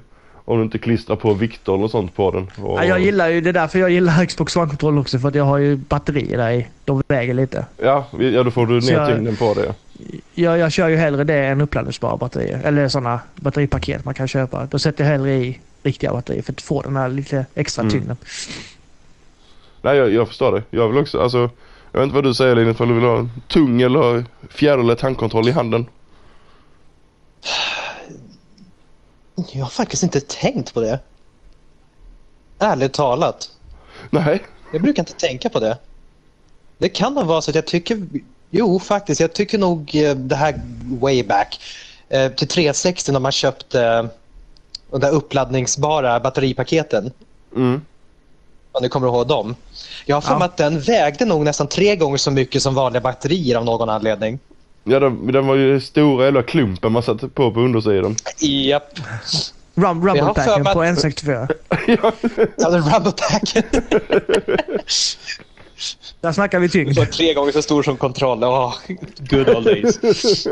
Om du inte klistrar på vikter och sånt på den. Och, Ja, jag gillar ju det är därför jag gillar Xbox One-kontroll också. För att jag har ju batterier där i. De väger lite. Ja, ja då får du ner jag- tyngden på det. Jag, jag kör ju hellre det än uppladdningsbara batterier. Eller sådana batteripaket man kan köpa. Då sätter jag hellre i riktiga batterier för att få den här lite extra Mm. Nej jag, jag förstår det. Jag vill också, alltså jag vet inte vad du säger Linus, om du vill ha en tung eller fjäderlätt handkontroll i handen. Jag har faktiskt inte tänkt på det. Ärligt talat. Nej. Jag brukar inte tänka på det. Det kan nog vara så att jag tycker... Jo, faktiskt. Jag tycker nog eh, det här way back. Eh, till 360 när man köpte eh, de där uppladdningsbara batteripaketen. Mm. Om ni kommer ihåg dem. Jag har för Ja. mig att den vägde nog nästan tre gånger så mycket som vanliga batterier av någon anledning. Ja den, den var ju stora jävla klumpen man satte på på undersidan. Japp. Rum, Rumble-packen på att- N64. ja. Ja, den rubber packen. Där snackar vi tyngd. var tre gånger så stor som kontroll. Åh, good old days.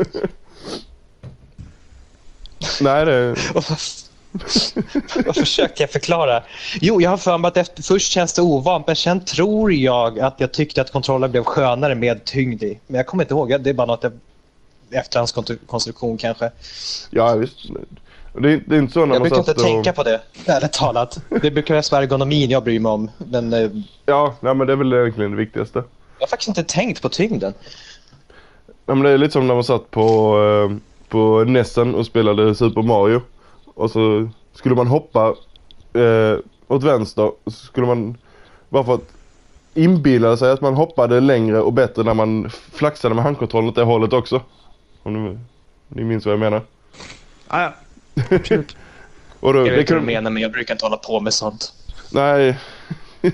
Nej det, vad, försöker jag förklara? Jo, jag har för mig att efter, först känns det ovant men sen tror jag att jag tyckte att kontrollen blev skönare med tyngd i. Men jag kommer inte ihåg. Det är bara något jag... Efterhandskonstruktion kanske. Ja, visst. Det är, det är inte så när Jag man brukar inte och... tänka på det, ärligt talat. Det brukar mest vara ergonomin jag bryr mig om. Men eh, Ja, nej, men det är väl egentligen det viktigaste. jag har faktiskt inte tänkt på tyngden. Ja, men det är lite som när man satt på, eh, på Nessen och spelade Super Mario. Och så skulle man hoppa eh, åt vänster. Så skulle man, bara för att inbilla sig att man hoppade längre och bättre när man flaxade med handkontrollen åt det hållet också. Om ni, ni minns vad jag menar. Ja, ja. Absolut. Och då, Jag det vet vad du menar men jag brukar inte hålla på med sånt. nej.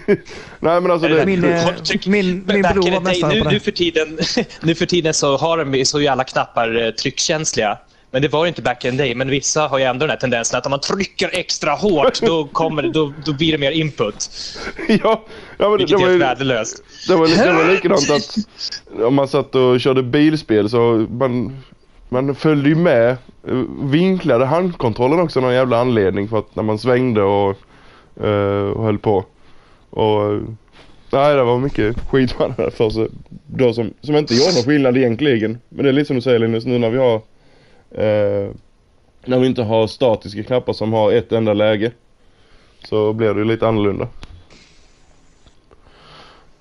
nej men alltså det, Min, eh, min, min Back bror var mästare nu, på nu, det. för tiden, nu för tiden så har de, så är ju alla knappar eh, tryckkänsliga. Men det var ju inte back in day. Men vissa har ju ändå den här tendensen att om man trycker extra hårt då, kommer, det- då, då blir det mer input. ja, ja men det, Vilket det var helt ju, värdelöst. Det var, det var likadant att om man satt och körde bilspel så man, man följde ju med. eh, Vinklade handkontrollen också av någon jävla anledning för att när man svängde och, eh, och höll på. Och eh, nej det var mycket skit man hade för sig då som, som inte gör någon skillnad egentligen. Men det är lite som du säger Linus nu när vi har eh, när vi inte har statiska knappar som har ett enda läge. Så blir det ju lite annorlunda.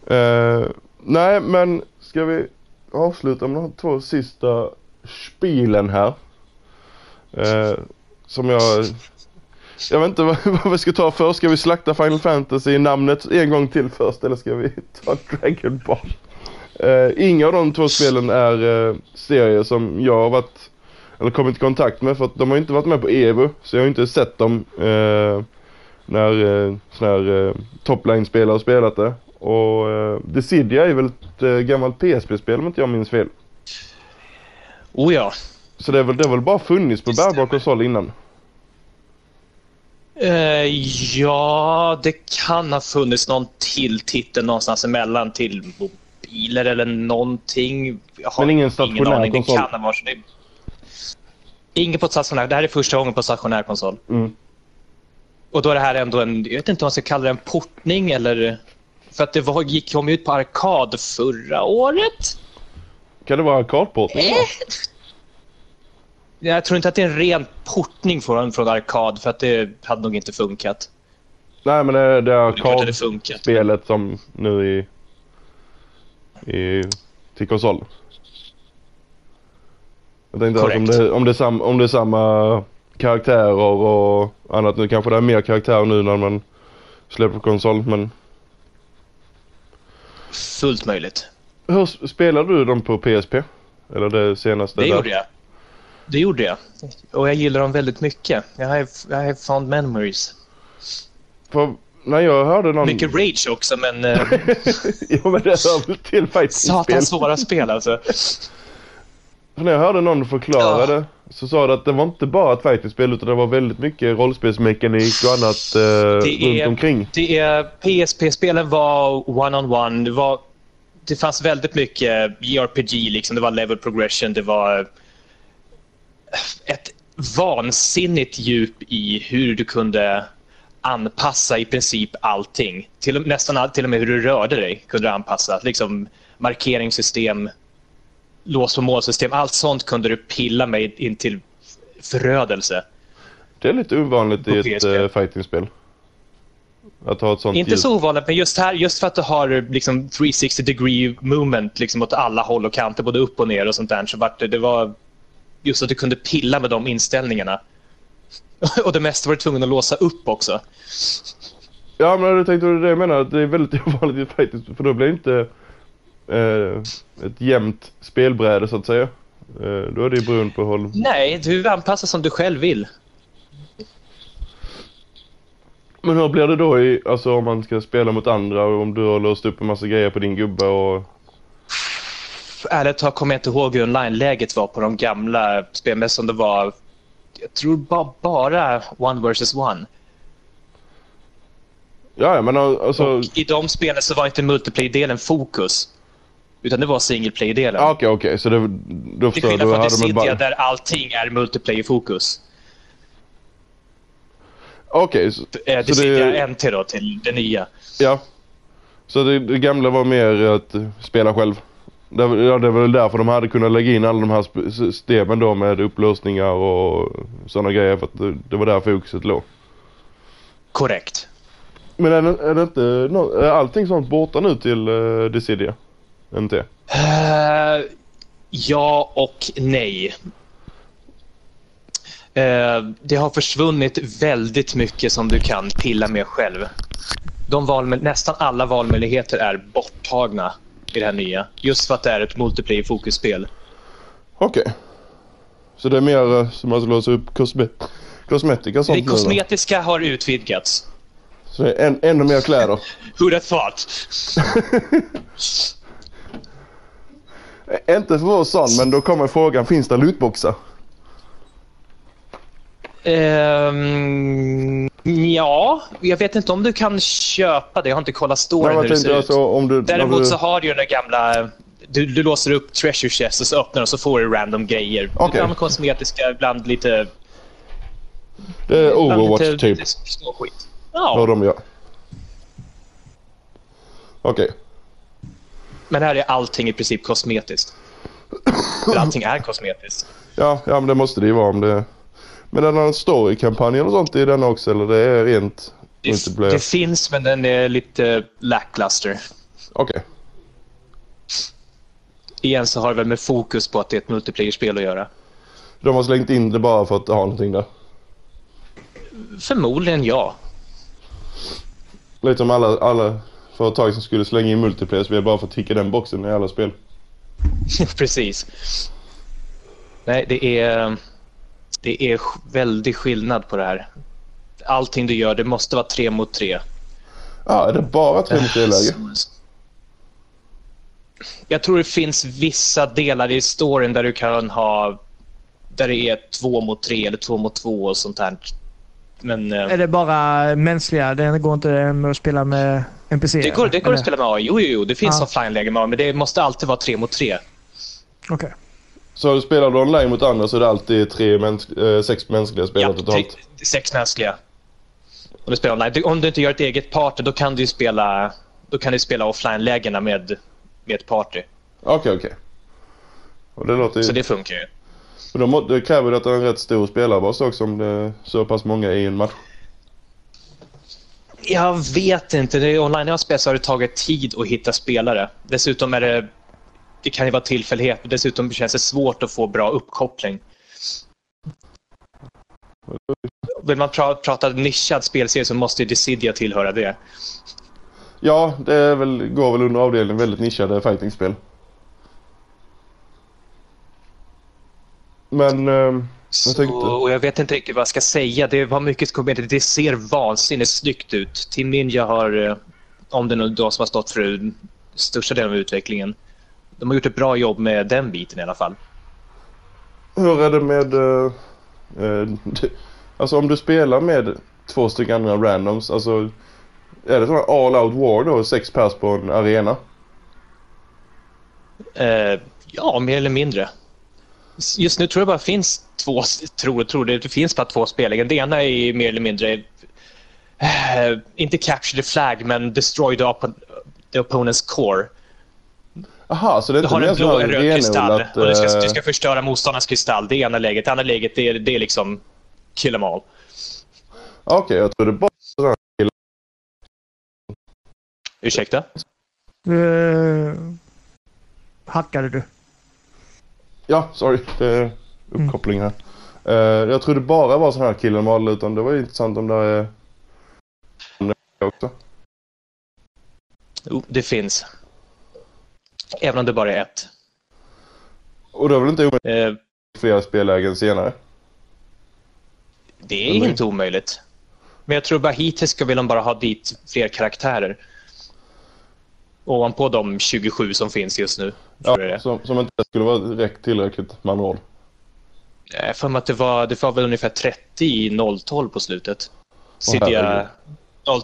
Eh, nej, men ska vi avsluta med de här två sista spilen här. Eh, som jag... Jag vet inte vad, vad vi ska ta först. Ska vi slakta Final Fantasy i namnet en gång till först eller ska vi ta Dragon Ball? Eh, inga av de två spelen är eh, serier som jag har varit eller kommit i kontakt med för att de har inte varit med på Evo så jag har inte sett dem eh, när eh, såna här eh, topline-spelare har spelat det. Och eh, är väl ett eh, gammalt PSP-spel om inte jag minns fel. Oh ja. Så det är väl, det har väl bara funnits på Det bärbar konsol innan. Eh, ja, det kan ha funnits någon till titel någonstans emellan till mobiler eller någonting. Jag har Men ingen stationär aning. Det konsol. kan ha varit Ingen på stationär. Det här är första gången på stationär konsol. Mm. Och då är det här ändå en, jag vet inte om man ska kalla det en portning eller... För att det var, gick, kom ut på arkad förra året. Kan det vara arkadportning? Eh. Jag tror inte att det är en ren portning från, från arkad för att det hade nog inte funkat. Nej men det, det är arkadspelet som nu i, i till konsol. Jag tänkte alltså om det, om, det är sam, om det är samma karaktärer och annat. Nu kanske det är mer karaktärer nu när man släpper konsol men Fullt möjligt. hur s- spelar du dem på PSP? Eller det senaste Det där? gjorde jag. Det gjorde jag. Och jag gillar dem väldigt mycket. Jag har, har found memories. För när jag hörde någon... Mycket rage också, men eh, jo men det hör väl till fighting-spel. satans svåra spel alltså. För när jag hörde någon förklara det så sa det att det var inte bara ett fighting-spel utan det var väldigt mycket rollspelsmekanik och annat eh, Det runt är- omkring. Det är, PSP-spelen var one-on-one. Det, var, det fanns väldigt mycket JRPG, liksom. det var level progression, det var ett vansinnigt djup i hur du kunde anpassa i princip allting. Till, nästan all, till och med hur du rörde dig kunde du anpassa. Liksom markeringssystem, lås och målsystem, allt sånt kunde du pilla med in till förödelse. Det är lite ovanligt På i ett uh, fighting-spel. Att ha ett sånt Inte ljud. så ovanligt, men just här, just för att du har liksom 360 degree movement liksom åt alla håll och kanter, både upp och ner och sånt där, så vart det, det var just att du kunde pilla med de inställningarna. och det mesta var du tvungen att låsa upp också. Ja men jag tänkte det jag menar att det är väldigt ovanligt i fighting-spel för då blir inte ett jämnt spelbräde så att säga. Eh, då är det beroende på håll. Nej, du anpassar som du själv vill. Men hur blir det då i, alltså om man ska spela mot andra och om du har låst upp en massa grejer på din gubbe och... Ärligt talat kommer jag inte ihåg hur online-läget var på de gamla som det var... Jag tror bara, bara one versus one. Ja ja men alltså... Och I de spelen så var inte multiplayer-delen fokus. Utan det var single player-delen. Ah, Okej okej så det, då Till förstår jag. skillnad Då från Dissidia där allting är multiplayer-fokus. Okej, så, Eh, Så det- NT då till det nya. ja. Så det, det gamla var mer att eh, spela själv. Det, ja, det var väl därför de hade kunnat lägga in alla de här systemen då med upplösningar och sådana grejer. För att det, det var där fokuset låg. Korrekt. Men är är det inte är allting sånt borta nu till uh, Dissidia? NT? Eh, ja och nej. Eh, det har försvunnit väldigt mycket som du kan pilla med själv. De valmö- nästan alla valmöjligheter är borttagna i det här nya. Just för att det är ett multiplayer-fokusspel. Okej. Så det är mer uh, som att låsa upp kosme kosmetika och sånt Det nu kosmetiska har utvidgats. Så det är en, ännu mer kläder? Who'd have thought? Inte för att vara sån, men då kommer frågan, finns det lootboxar? Ehm, ja, jag vet inte om du kan köpa det. Jag har inte kollat storyn hur det ser alltså ut. om du... Däremot du... så har du ju den gamla... Du, du låser upp treasure chest och så öppnar och så får du random grejer. Okej. Ibland kosmetiska, ibland lite... Det är Overwatch lite, typ, lite småskit. vad Ja, de gör. Okej. Men här är allting i princip kosmetiskt. För allting är kosmetiskt. Ja, ja, men det måste det ju vara om det... Men är det någon story-kampanj eller sånt i den också, eller det är rent Det, multiplayer? det finns, men den är lite lackluster. Okej. Igen så har det väl med fokus på att det är ett multiplayer-spel att göra. De har slängt in det bara för att ha någonting där. Förmodligen ja. Lite som alla, alla företag som skulle slänga in multiplayer-spel bara för att ticka den boxen i alla spel. Precis. Nej, det är, det är väldigt skillnad på det här. Allting du gör, det måste vara tre mot tre. Ja, är det bara tre mot tre-läge? Jag tror det finns vissa delar i storyn där du kan ha där det är två mot tre eller två mot två och sånt här. Men eh, Är det bara mänskliga? Det går inte att spela med NPC? det går, det går att spela med AI. Jo, jo, jo det finns Ja. offline-läge med AI, men det måste alltid vara tre mot tre. Okej. Så spelar du online mot andra så är det alltid tre mäns eh, sex mänskliga spelare Ja, totalt? tre- sex mänskliga. Om du spelar online. Du- Om du inte gör ett eget party då kan du spela, då kan du spela offline-lägena med, med ett party. Okej, okej. Och det låter. Så det funkar ju. Då må, det kräver att det är en rätt stor spelarbas också om det är så pass många i en match. Jag vet inte. Det är online jag har spelat så har det tagit tid att hitta spelare. Dessutom är det... Det kan ju vara tillfällighet. Dessutom känns det svårt att få bra uppkoppling. Vill man pra prata nischad spelserie så måste ju Dissidia tillhöra det. Ja, det är väl, går väl under avdelningen väldigt nischade fightingspel. Men... Eh... Så, tänkte- och jag vet inte riktigt vad jag ska säga. Det var mycket komedi. Det ser vansinnigt snyggt ut. Team Ninja har, eh, om det är nu de som har stått för största delen av utvecklingen, de har gjort ett bra jobb med den biten i alla fall. hur är det med... eh, eh, alltså om du spelar med två stycken andra randoms, alltså... Är det sån all out war då? Sex pers på en arena? Eh, ja, mer eller mindre. Just nu tror jag bara finns två, tror, tror det, det finns bara två spellägen. Det ena är mer eller mindre, eh, inte capture the flag, men destroy the, oppo- the opponent's core. Aha, så det är Du inte har en blå och en röd kristall renodlat... och du ska, eh, du ska förstöra motståndarens kristall. Det är ena läget. Det andra läget det är, det är liksom kill them all. Okej, jag trodde bara Ursäkta? Uh, hackade du? Ja, sorry. Det är uppkoppling här. Eh, jag trodde bara var sån här kill em all, utan det var ju intressant om det är... också. Jo, det finns. Även om det bara är ett. Och det är väl inte omöjligt Eh, flera spellägen senare? det är Eller? inte omöjligt. Men jag tror bara hittills ska vill de bara ha dit fler karaktärer. Ovanpå de 27 som finns just nu. Ja, som, som inte skulle vara räckt tillräckligt manual. Jag för mig att det var, det var väl ungefär 30 i 012 på slutet. Herregud.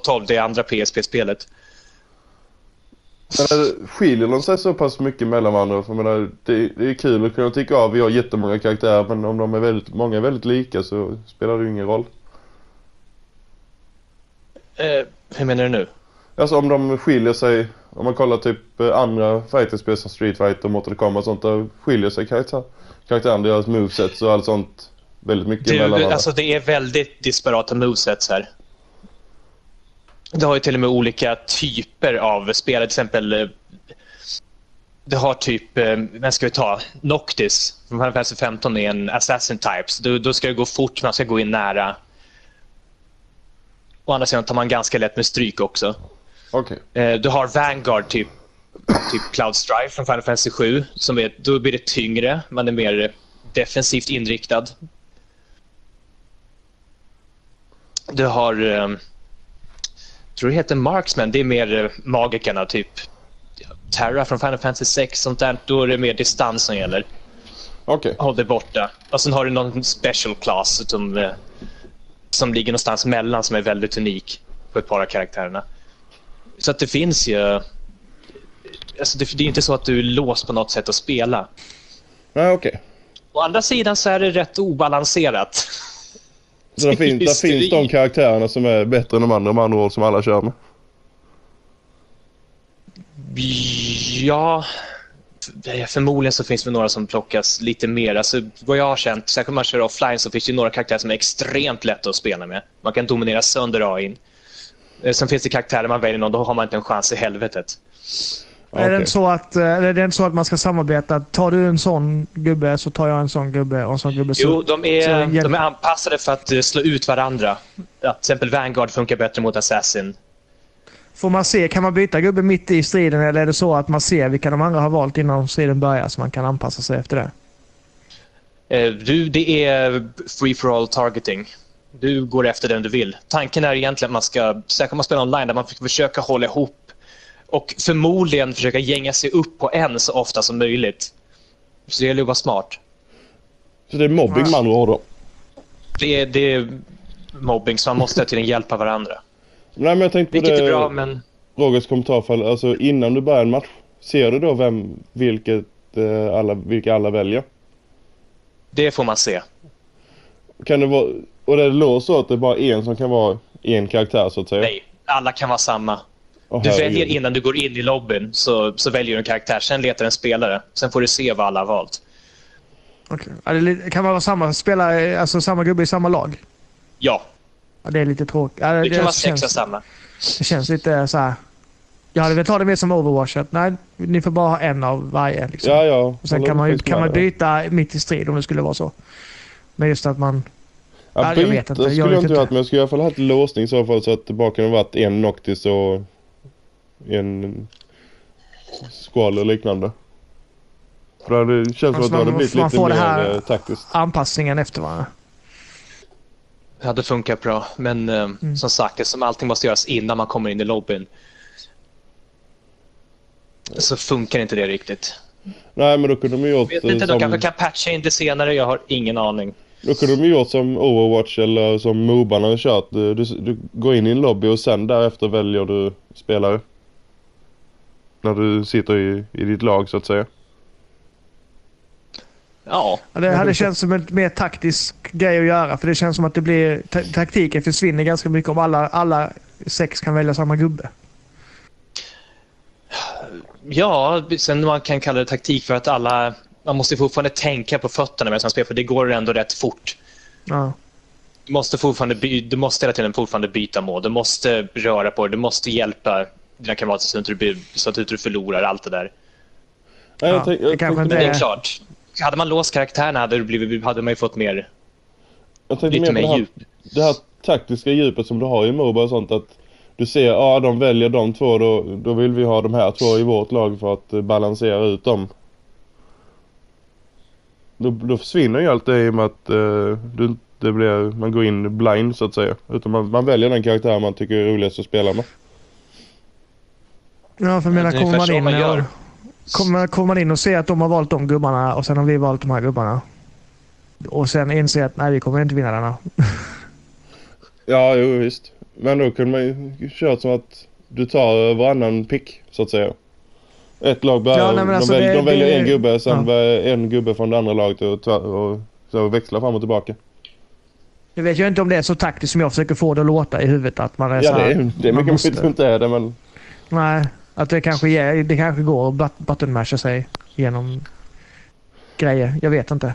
012, det andra PSP-spelet. Men eh, skiljer de sig så pass mycket mellan varandra? För jag menar, det, det är kul att kunna tycka av, vi har jättemånga karaktärer men om de är väldigt, många är väldigt lika så spelar det ju ingen roll. Eh, hur menar du nu? Alltså om de skiljer sig, om man kollar typ eh, andra fightingspel som Street Fighter och Mortal Kombat och sånt, där skiljer sig karaktär, karaktären, deras movesets och allt sånt väldigt mycket Du, mellan alltså det är väldigt disparata movesets här. Du har ju till och med olika typer av spel. Till exempel, eh, du har typ, eh, vem ska vi ta? Noctis från Final Fantasy 15 är en assassin types. Då, då ska det gå fort, man ska gå in nära. Å andra sidan tar man ganska lätt med stryk också. Okej. Eh, Du har Vanguard, typ, typ Cloud Strife från Final Fantasy 7. Som är, då blir det tyngre, man är mer defensivt inriktad. Du har, eh, jag tror det heter Marksman, det är mer eh, magikerna, typ Terra från Final Fantasy 6, sånt där. Då är det mer distans som gäller. Okej. Håll dig borta. Och sen har du någon special class som, eh, som ligger någonstans mellan som är väldigt unik på ett par av karaktärerna. Så att det finns ju... Alltså det, det är inte så att du är låst på något sätt att spela. Nej okej. Å andra sidan så är det rätt obalanserat. Så där, fin, där finns de karaktärerna som är bättre än de andra med andra ord som alla kör med. Ja, förmodligen så finns det några som plockas lite mer. Alltså, vad jag har känt, särskilt om man kör offline, så finns det några karaktärer som är extremt lätta att spela med. Man kan dominera sönder AIn. Eh, Sen finns det karaktärer man väljer någon, då har man inte en chans i helvetet. Ja, Är, det inte så att, eh, är det inte så att man ska samarbeta? Tar du en sån gubbe så tar jag en sån gubbe och en sån gubbe. Så, Jo, de är, de är anpassade för att eh, slå ut varandra. Att till exempel Vanguard funkar bättre mot Assassin. Får man se, kan man byta gubbe mitt i striden eller är det så att man ser vilka de andra har valt innan striden börjar så man kan anpassa sig efter det? Du, det är free for all targeting. Du går efter den du vill. Tanken är egentligen att man ska, särskilt om man spelar online, där man får försöka hålla ihop och förmodligen försöka gänga sig upp på en så ofta som möjligt. Så det gäller att vara smart. Så det är mobbing med andra ord då? Det är, det är mobbing, så man måste till hjälpa varandra. Nej men jag tänkte på Vilket det, är bra, men Rogers kommentarfall, alltså innan du börjar en match, ser du då vem, vilket, eh, alla, vilka alla väljer? det får man se. Kan det vara, och det är låst så att det är bara en som kan vara en karaktär så att säga? Nej, alla kan vara samma. Åh, Du herregud. väljer innan du går in i lobbyn, så, så väljer du en karaktär. Sen letar en spelare. Sen får du se vad alla har valt. Är lite- kan man vara samma, spela, eh, alltså samma gubbe i samma lag? Ja, Ja, det är lite tråkigt. Ja, det kan vara sex av samma. det känns lite så här. Jag hade velat ha det mer som Overwatch. Att, nej, ni får bara ha en av varje. Liksom. Ja, ja. Och sen kan man, ju- kan man byta mitt i strid om det skulle vara så. Men just att man... Ja, Ja, jag byta vet inte, jag skulle vet jag inte haft men jag skulle i alla fall haft låsning i så fall så att det bara kunde varit en Noctis och en Squall och liknande. För det känns som Alltså att det hade man- blivit lite får mer det här- eh, taktiskt. Anpassningen efter varandra. Det hade funkat bra, men eh, Mm. som sagt, eftersom allting måste göras innan man kommer in i lobbyn så funkar inte det riktigt. Nej men då kunde de ju gjort Vet eh, inte, de som, kanske kan patcha in det senare, jag har ingen aning. Då kunde de ju gjort som Overwatch eller som Moban har kört. Du, du, du går in i en lobby och sen därefter väljer du spelare. När du sitter i, i ditt lag så att säga. Ja, Ja, det hade känts som en mer taktisk grej att göra. För det känns som att det blir... ta- Taktiken försvinner ganska mycket om alla, alla sex kan välja samma gubbe. ja sen man kan kalla det taktik för att alla... Man måste fortfarande tänka på fötterna medan man spelar, för det går ändå rätt fort. Ja. Du måste, fortfarande by, du måste hela tiden fortfarande byta mål. Du måste röra på dig. Du måste hjälpa dina kamrater så att du, inte så att du inte förlorar allt det där. Nej, jag Ja, tänk- det jag kanske tänkte inte Men det är klart. Hade man låst karaktärerna hade, det blivit, hade man ju fått mer, Jag tänkte lite mer på det här, djup. det här taktiska djupet som du har i Moba och sånt att du ser, ja de väljer de två då, då vill vi ha de här två i vårt lag för att eh, balansera ut dem. Då, då försvinner ju allt det i och med att eh, du, det blir, man går in blind så att säga. Utan man, man väljer den karaktär man tycker är roligast att spela med. Ja, för jag menar, kommer man in man och, gör. kommer, kommer man in och ser att de har valt de gubbarna och sen har vi valt de här gubbarna. Och sen inser att nej, vi kommer inte vinna denna. Ja, jo visst. Men då kunde man ju kört som att du tar varannan pick så att säga. Ett lag börjar, Ja, nej, men alltså de, väl, det- de väljer det- en gubbe, sen ja. en gubbe från det andra laget och, och så växlar fram och tillbaka. Nu vet jag inte om det är så taktiskt som jag försöker få det att låta i huvudet. Att man är Ja, så det här, är, det är man mycket möjligt det inte är det, men Nej, att det kanske, ger, det kanske går att but- buttonmasha sig genom grejer. Jag vet inte.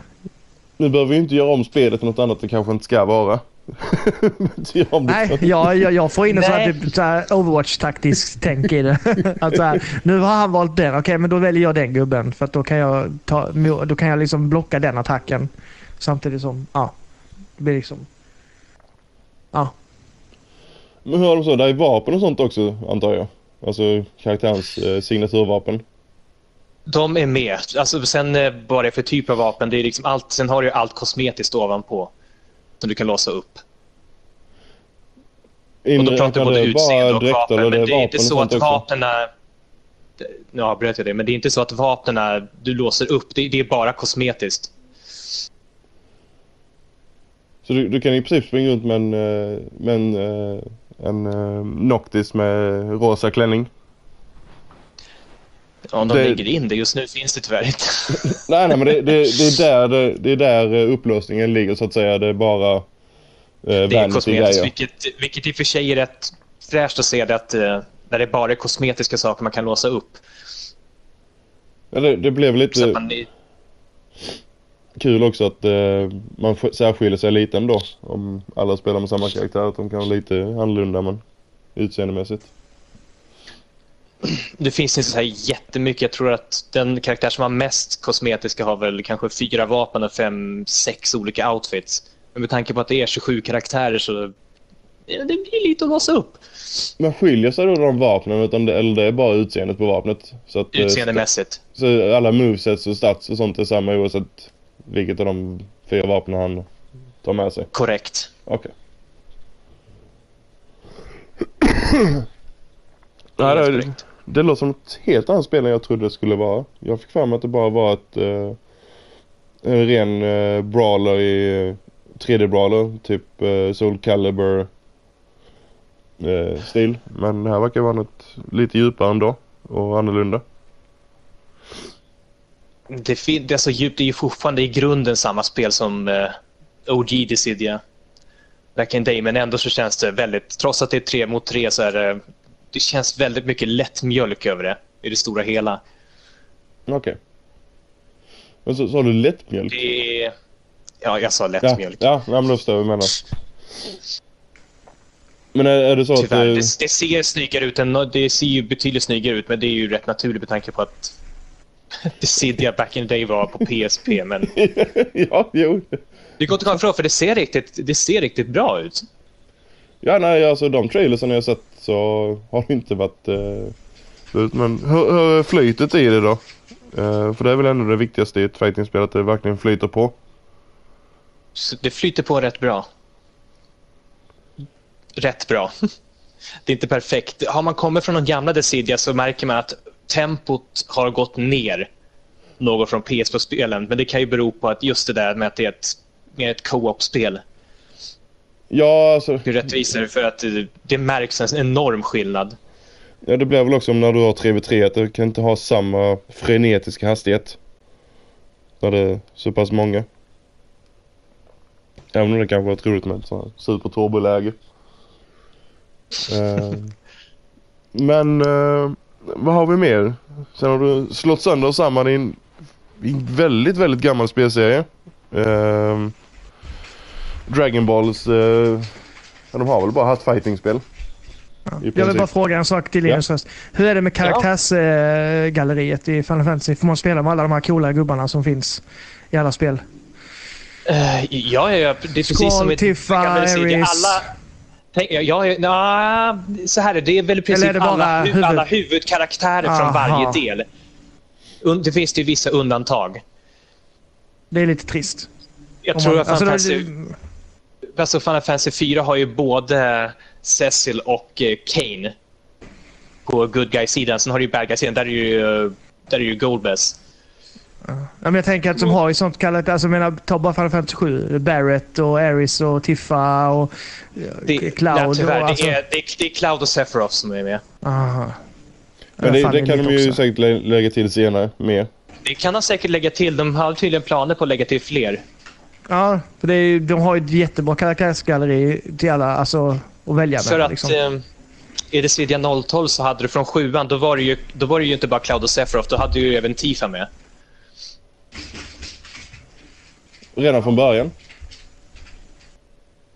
nu behöver vi inte göra om spelet till något annat det kanske inte ska vara. Nej, jag, jag, jag får in en sån här, typ, så här Overwatch-taktisk tänk i det. att så här, nu har han valt den, okej men då väljer jag den gubben. För att då kan jag, ta, då kan jag liksom blocka den attacken. Samtidigt som, ja. Det blir liksom... Ja. Men hur har de så? Där är vapen och sånt också antar jag? Alltså karaktärens eh, signaturvapen. De är med. Alltså, sen eh, vad det är för typ av vapen, det är liksom allt, sen har du ju allt kosmetiskt ovanpå. Som du kan låsa upp. Och då pratar vi både utseende och vapen. Men det är vapen inte så att vapnen... Nu avbröt jag det, men det är inte så att vapnen du låser upp. Det, det är bara kosmetiskt. Så du, du kan i princip springa runt med en, eh, med en, eh, en eh, Noctis med rosa klänning. Om de Det- lägger in det. Just nu finns det tyvärr inte. Nej, nej men det, det, det är där, det, det är där eh, upplösningen ligger så att säga. Det är bara eh, Det är kosmetiskt, vilket, vilket i och för sig är rätt fräscht att se det att eh, när det bara är kosmetiska saker man kan låsa upp. Ja, det, det blev lite man, kul också att eh, man sk- särskiljer sig lite ändå. Om alla spelar med samma karaktär. Att de kan vara lite annorlunda men utseendemässigt. Det finns inte så här jättemycket. Jag tror att den karaktär som har mest kosmetiska har väl kanske fyra vapen och fem, sex olika outfits. Men med tanke på att det är 27 karaktärer så det blir lite att låsa upp. Men skiljer sig då de vapnen utan det, eller det är bara utseendet på vapnet? Så att, eh, Utseendemässigt. Så alla movesets och stats och sånt är samma oavsett vilket av de fyra vapnen han tar med sig? Korrekt. Okej. Nej, Helt det, korrekt det låter som ett helt annat spel än jag trodde det skulle vara. Jag fick för mig att det bara var ett eh, en ren eh, brawler i eh, 3D-brawler. Typ eh, Soul Calibur eh, stil. Men det här verkar vara något lite djupare ändå och annorlunda. Det, fin- det är så djupt, det är ju fortfarande i grunden samma spel som eh, OG Dissidia. Back in day, men ändå så känns det väldigt, trots att det är tre mot tre så är det, det känns väldigt mycket lätt mjölk över det i det stora hela. Okej. Men så, har du lättmjölk? Det ja, jag sa lätt Ja, mjölk. ja men då förstår jag vad du menar. Men är, är det så Tyvärr. att... Det, det ser snyggare ut än, det ser ju betydligt snyggare ut men det är ju rätt naturligt med tanke på att Dissidia back in the day var på PSP men ja, jo. det går inte att komma ifrån för det ser riktigt, det ser riktigt bra ut. Ja, nej, alltså de trailersen jag har sett så har det inte varit... Eh, slut. men hur, hur är flytet i det då? Eh, för det är väl ändå det viktigaste i ett fightingspel att det verkligen flyter på. Så det flyter på rätt bra. Rätt bra. Det är inte perfekt. Har man kommit från de gamla Decidia så märker man att tempot har gått ner något från PSP-spelen. Men det kan ju bero på att just det där med att det är ett, ett co-op-spel. Ja, alltså... Är rättvisare för att det, märks en enorm skillnad. Ja, det blir väl också när du har 3v3 att du kan inte ha samma frenetiska hastighet. När det är så pass många. Även om det kanske var roligt med ett sånt här superturboläge. Eh, men eh, vad har vi mer? Sen har du slått sönder och samman i en, i en väldigt, väldigt gammal spelserie. Eh, Dragon Balls, eh, ja, de har väl bara haft fightingspel. I Jag vill bara fråga en sak till Linus först. Hur är det med karaktärsgalleriet i Final Fantasy? Får man spela med alla de här coola gubbarna som finns i alla spel? Uh, ja, ja, ja, det är precis som i Tifa, gamla Decidia. Ares. Alla... Tänk, ja, ja, ja, så här är det. Är väl i princip är det bara alla, hu- huvud- alla huvudkaraktärer från Aha. varje del. Det finns ju vissa undantag. Det är lite trist. Jag tror man- att Final alltså, Fantasy, alltså Final Fantasy 4 har ju både Cecil och eh, Kane på good guy-sidan. Sen har du ju bad guy-sidan. Där är ju, eh, där är ju Goldbess. Ja, men jag tänker att de har ju sånt kallat, alltså jag menar, ta bara Final Fantasy 7. Barrett och Aris och Tiffa och ja, Det, Cloud. nej, tyvärr, och, alltså, det, är, det, är, det är Cloud och Sephiroth som är med. Aha. Men det, det kan de ju också. säkert lä- lägga till senare mer. Det kan de säkert lägga till. De har tydligen planer på att lägga till fler. Ja, för det är, de har ju ett jättebra karaktärsgalleri till alla alltså, att välja För mellan. att Liksom. eh, i Dissidia 012 så hade du från sjuan, då var det ju, då var det ju inte bara Cloud och Sephiroth, då hade du ju även Tifa med. Redan från början.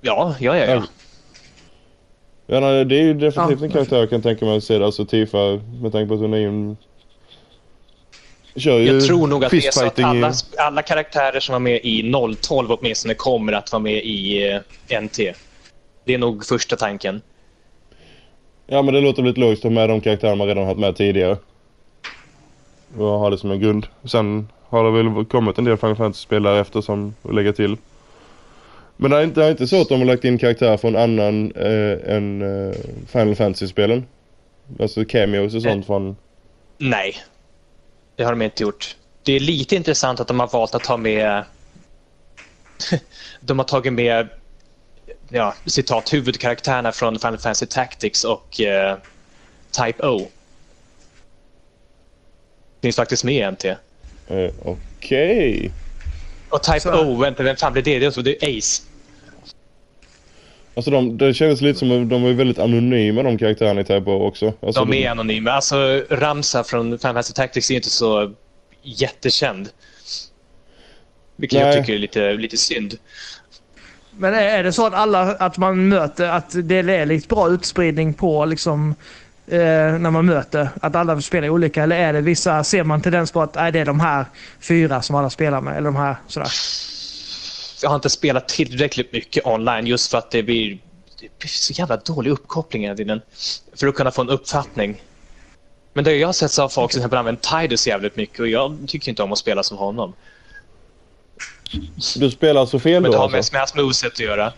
Ja, ja, ja. ja. Ja, nej, det är ju definitivt Ja. en karaktär jag kan tänka mig att se. Alltså Tifa med tanke på att hon är en... Jag tror nog att det är så att alla, alla karaktärer som var med i 012 åtminstone kommer att vara med i eh, NT. Det är nog första tanken. Ja men det låter lite logiskt att ha med de karaktärer man redan haft med tidigare. Och ha det som en grund. Sen har det väl kommit en del Final Fantasy-spel därefter som lägga till. Men det är inte, det är inte så att de har lagt in karaktärer från annan eh, än eh, Final Fantasy-spelen? Alltså cameos och sånt från... Nej, det har de inte gjort. Det är lite intressant att de har valt att ta med... de har tagit med ja, citat, huvudkaraktärerna från Final Fantasy Tactics och eh, Type O. Finns faktiskt med i NT. Eh, Okej. Och Type Så- O, vänta, vem fan blir det? Det är Ace. Alltså de, det kändes lite som att de var väldigt anonyma de karaktärerna i Type O också. Alltså, De är anonyma. Alltså, Ramsa från Final Fantasy Tactics är inte så jättekänd. Vilket Nej. jag tycker är lite, lite synd. Men är är det så att alla att man möter att det är lite bra utspridning på liksom eh, när man möter att alla spelar olika eller är det vissa ser man tendens på att nej, det är de här fyra som alla spelar med eller de här sådär. Jag har inte spelat tillräckligt mycket online just för att det blir, det blir så jävla dålig uppkoppling hela tiden. För att kunna få en uppfattning. Men det jag har sett så har folk till exempel använt Tidus jävligt mycket och jag tycker inte om att spela som honom. Du spelar så fel Men då det har alltså? mest med hans moveset att göra.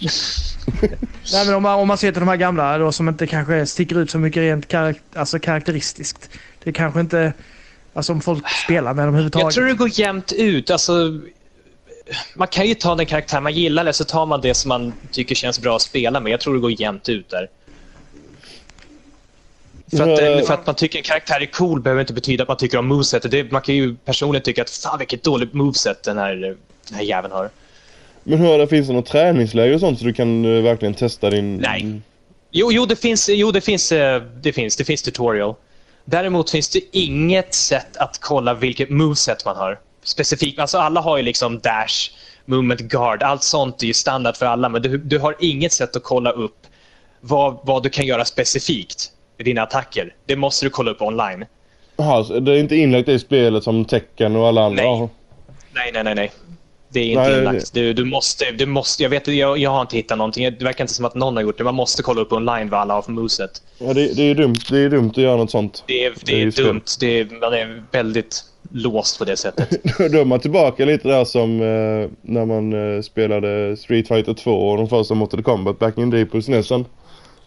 Nej, men om, man, om man ser till de här gamla då, som inte kanske sticker ut så mycket rent karak alltså karaktäristiskt. Det kanske inte... Alltså om folk spelar med dem överhuvudtaget. Jag tror det går jämnt ut. Alltså, man kan ju ta den karaktär man gillar eller så tar man det som man tycker känns bra att spela med. Jag tror det går jämnt ut där. För att, eh, för att man tycker en karaktär är cool behöver inte betyda att man tycker om movesetet. Det, man kan ju personligen tycka att fan vilket dåligt moveset den här, den här jäveln har. Men hur det, finns det något träningsläger och sånt så du kan eh, verkligen testa din... Nej. Jo, jo, det finns, jo det, finns, eh, det, finns, det finns tutorial. Däremot finns det inget sätt att kolla vilket moveset man har. Specifikt, alltså alla har ju liksom dash, movement guard, allt sånt är ju standard för alla men du, du har inget sätt att kolla upp vad, vad du kan göra specifikt i dina attacker. Det måste du kolla upp online. Jaha, det är inte inlagt i spelet som Tekken och alla andra? Nej. Nej, nej, nej. nej. Det är inte Nej, inlagt. Du, du måste, du måste, jag, vet, jag, jag har inte hittat någonting. Det verkar inte som att någon har gjort det. Man måste kolla upp online vad alla har för moveset. Ja, det, det är dumt. Det är dumt att göra något sånt. Det är, Det är det är dumt. Det är, man är väldigt låst på det sättet. Då är man tillbaka lite där som eh, när man eh, spelade Street Fighter 2 och de första Mortal Kombat back in the på SNESen.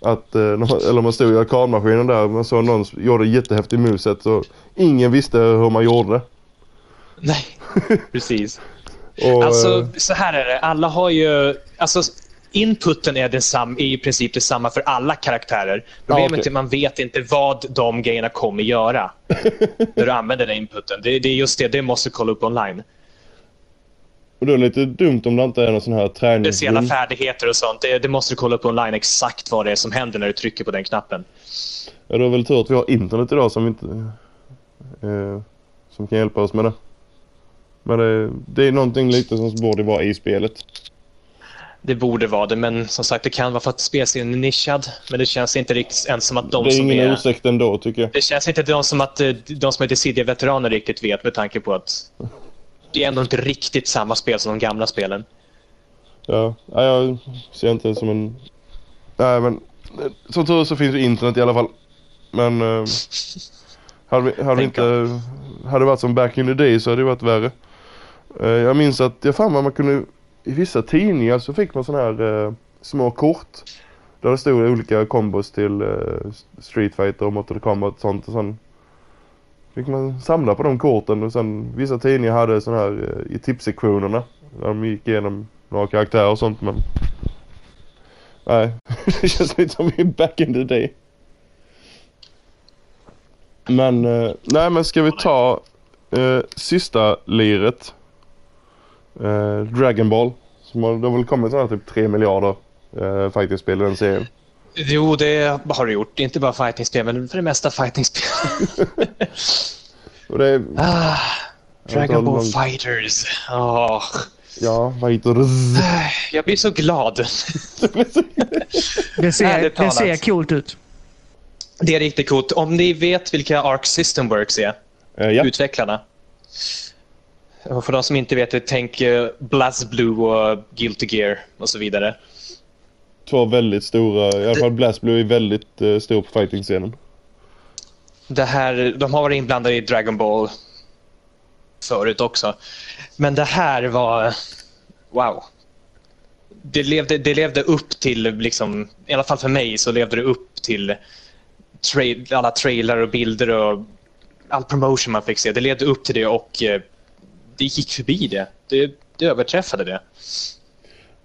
Att, eh, eller man stod i arkadmaskinen där man såg någon gjorde jättehäftig moveset så ingen visste hur man gjorde det. Nej, precis. Och, Alltså, eh, så här är det. Alla har ju... Alltså, inputen är, densam, är i princip detsamma för alla karaktärer. Problemet okej. är att man vet inte vad de grejerna kommer göra när du använder den inputen. Det, det är just det. Det måste kolla upp online. och då är det lite dumt om det inte är någon sån här Speciella träningsgrund. färdigheter och sånt. Det, det måste du kolla upp online exakt vad det är som händer när du trycker på den knappen. Ja, det är väl tur att vi har internet idag som inte... Eh, som kan hjälpa oss med det. Men det, det är någonting lite som borde vara i spelet. Det borde vara det, men som sagt det kan vara för att spelserien är nischad. Men det känns inte riktigt ens som att de det är som ingen är... ursäkt ändå tycker jag. Det känns inte de som att eh, de som är Dissidia-veteraner riktigt vet med tanke på att det är ändå inte riktigt samma spel som de gamla spelen. Ja, ja, jag ser inte det som en... Nej men, eh, som tur är så finns ju internet i alla fall. Men eh, hade, vi, hade, vi inte, hade det varit som back in the day så hade det varit värre. Eh, jag minns att, jag fan vad man kunde, i vissa tidningar så fick man sådana här eh, små kort. Där det stod olika kombos till eh, Street Fighter och Mortal Kombat och sånt och sen fick man samla på de korten och sen vissa tidningar hade sådana här eh, i tipssektionerna. Där de gick igenom några karaktärer och sånt men Nej, det känns lite som i back in the day. Men, eh, nej men ska vi ta eh, sista liret? Eh, Dragon Ball. Som har, det har väl kommit sådana typ 3 miljarder eh, fighting-spel i den serien. Jo, det har det gjort. Inte bara fightingspel, men för det mesta fightingspel. Och det är, ah, Dragon Ball Fighters. Åh, ja, fighters. jag blir så glad. Det ser, det ser coolt ut. Det är riktigt coolt. Om ni vet vilka Arc System Works är, Eh, ja, utvecklarna. Och för de som inte vet det, tänk eh, BlazBlue och Guilty Gear och så vidare. två väldigt stora, i alla fall BlazBlue är väldigt eh, stor på fighting-scenen. Det här, de har varit inblandade i Dragon Ball förut också. Men det här var... Wow. Det levde, det levde upp till, liksom, i alla fall för mig, så levde det upp till tra- alla trailrar och bilder och all promotion man fick se. Det levde upp till det och eh, det gick förbi det. Det, det överträffade det.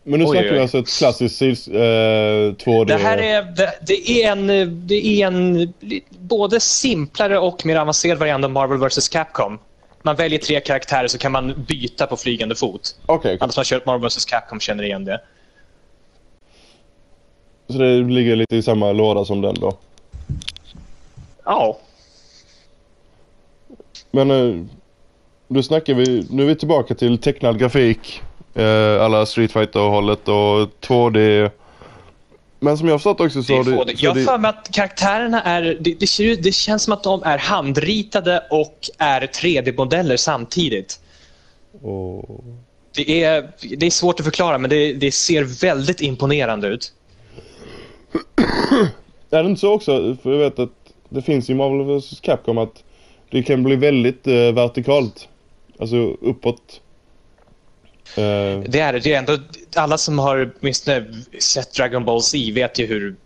Men nu snackar vi alltså ett klassiskt eh, 2D. Det här är, det, det är en, det är en både simplare och mer avancerad variant av Marvel vs Capcom. Man väljer tre karaktärer så kan man byta på flygande fot. Okej, Alla som har kört Marvel vs Capcom känner igen det. så det ligger lite i samma låda som den då. Ja. Men eh, nu snackar vi, nu är vi tillbaka till tecknad grafik. Eh, alla Street fighter hållet och 2D. Men som jag har förstått också Det så är har det... Så Jag har det- för mig att karaktärerna är... Det, det, ser ut, det känns som att de är handritade och är 3D-modeller samtidigt. och, Det är, det är svårt att förklara, men det, det ser väldigt imponerande ut. Är det inte så också? För jag vet att det finns i Marvel vs Capcom att det kan bli väldigt eh, vertikalt. Alltså uppåt. Eh, Det är det. det är ändå, alla som har åtminstone sett Dragon Ball Z vet ju hur,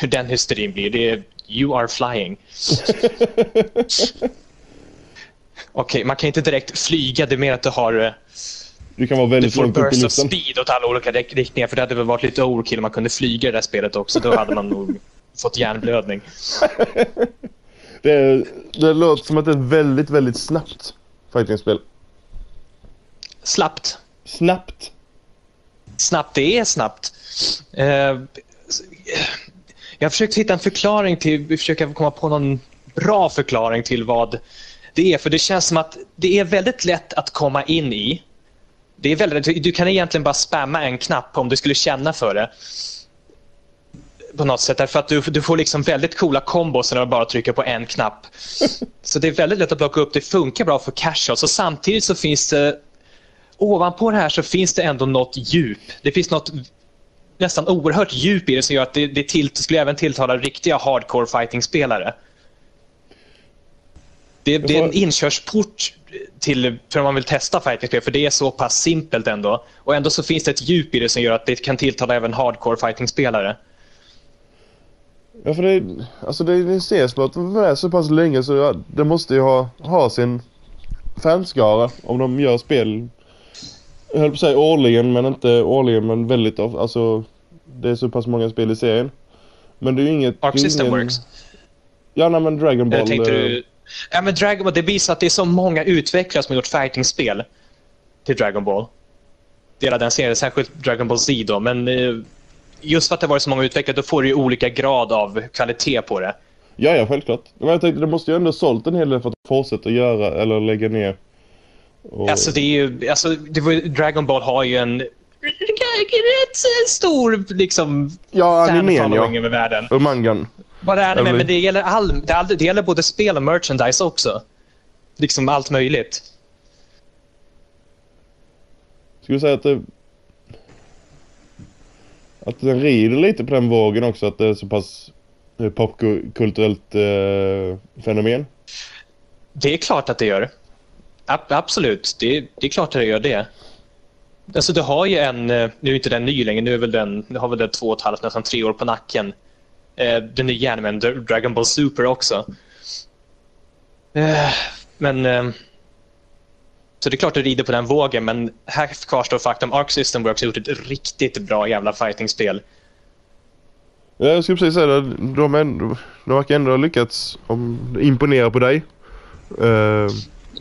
hur den hysterin blir. Det är You are flying. Okej, man kan inte direkt flyga. Det är mer att du har eh, du kan vara du väldigt får långt upp i burst of luften. speed åt alla olika rikt- riktningar. För det hade väl varit lite overkill om man kunde flyga i det här spelet också. Då hade man nog fått hjärnblödning. Det, det låter som att det är väldigt, väldigt snabbt fightingspel. Slappt. Snabbt! Snabbt, det är snabbt. Eh, jag har försökt hitta en förklaring till, försöka komma på någon bra förklaring till vad det är. För det känns som att det är väldigt lätt att komma in i. Det är väldigt, du kan egentligen bara spamma en knapp om du skulle känna för det. På något sätt. Därför att du, du får liksom väldigt coola kombos när du bara trycker på en knapp. Så det är väldigt lätt att plocka upp. Det funkar bra för casual. Så samtidigt så finns det ovanpå det här så finns det ändå något djup. Det finns något nästan oerhört djup i det som gör att det, det till, skulle även tilltala riktiga hardcore fighting-spelare. Det, det är en inkörsport till, för om man vill testa fighting-spel, för det är så pass simpelt ändå. Och ändå så finns det ett djup i det som gör att det kan tilltala även hardcore fighting-spelare. Ja för det, alltså det är en serie som med så pass länge så ja, det måste ju ha, ha sin fanskara om de gör spel. Jag höll på att säga årligen men inte årligen men väldigt of, alltså det är så pass många spel i serien. Men det är ju inget... Arc är System ingen- Works. Ja nej men Dragon Ball. Eller tänkte eh, du... Ja, men Dragon Ball, det visar att det är så många utvecklare som har gjort fighting-spel till Dragon Ball. Hela den serien, särskilt Dragon Ball Z då. Men eh, just för att det varit så många utvecklare, då får du ju olika grad av kvalitet på det. Ja ja självklart. Men jag tänkte det måste ju ändå sålt en hel del för att fortsätta göra eller lägga ner. Och, Alltså, det är ju, alltså, det var, Dragon Ball har ju en rätt stor liksom, ja animen ja. över världen. Och mangan. Bara anime, men det gäller, all, det, all, det gäller både spel och merchandise också. Liksom allt möjligt. Skulle säga att det... Att den rider lite på den vågen också att det är så pass eh, popkulturellt eh, fenomen. Det är klart att det gör. A absolut, det, det är klart att det gör det. Alltså du har ju en, eh, nu är inte den ny längre, nu, är väl den, nu har väl den två och ett halvt, nästan tre år på nacken. Eh, den nya animen, Dragon Ball Super också. Eh, men... Eh, så det är klart det rider på den vågen, men här kvarstår faktum. Arc System Works har gjort ett riktigt bra jävla fighting-spel. Ja, Jag skulle precis säga det. De, ändå, de verkar ändå ha lyckats om, imponera på dig. Eh,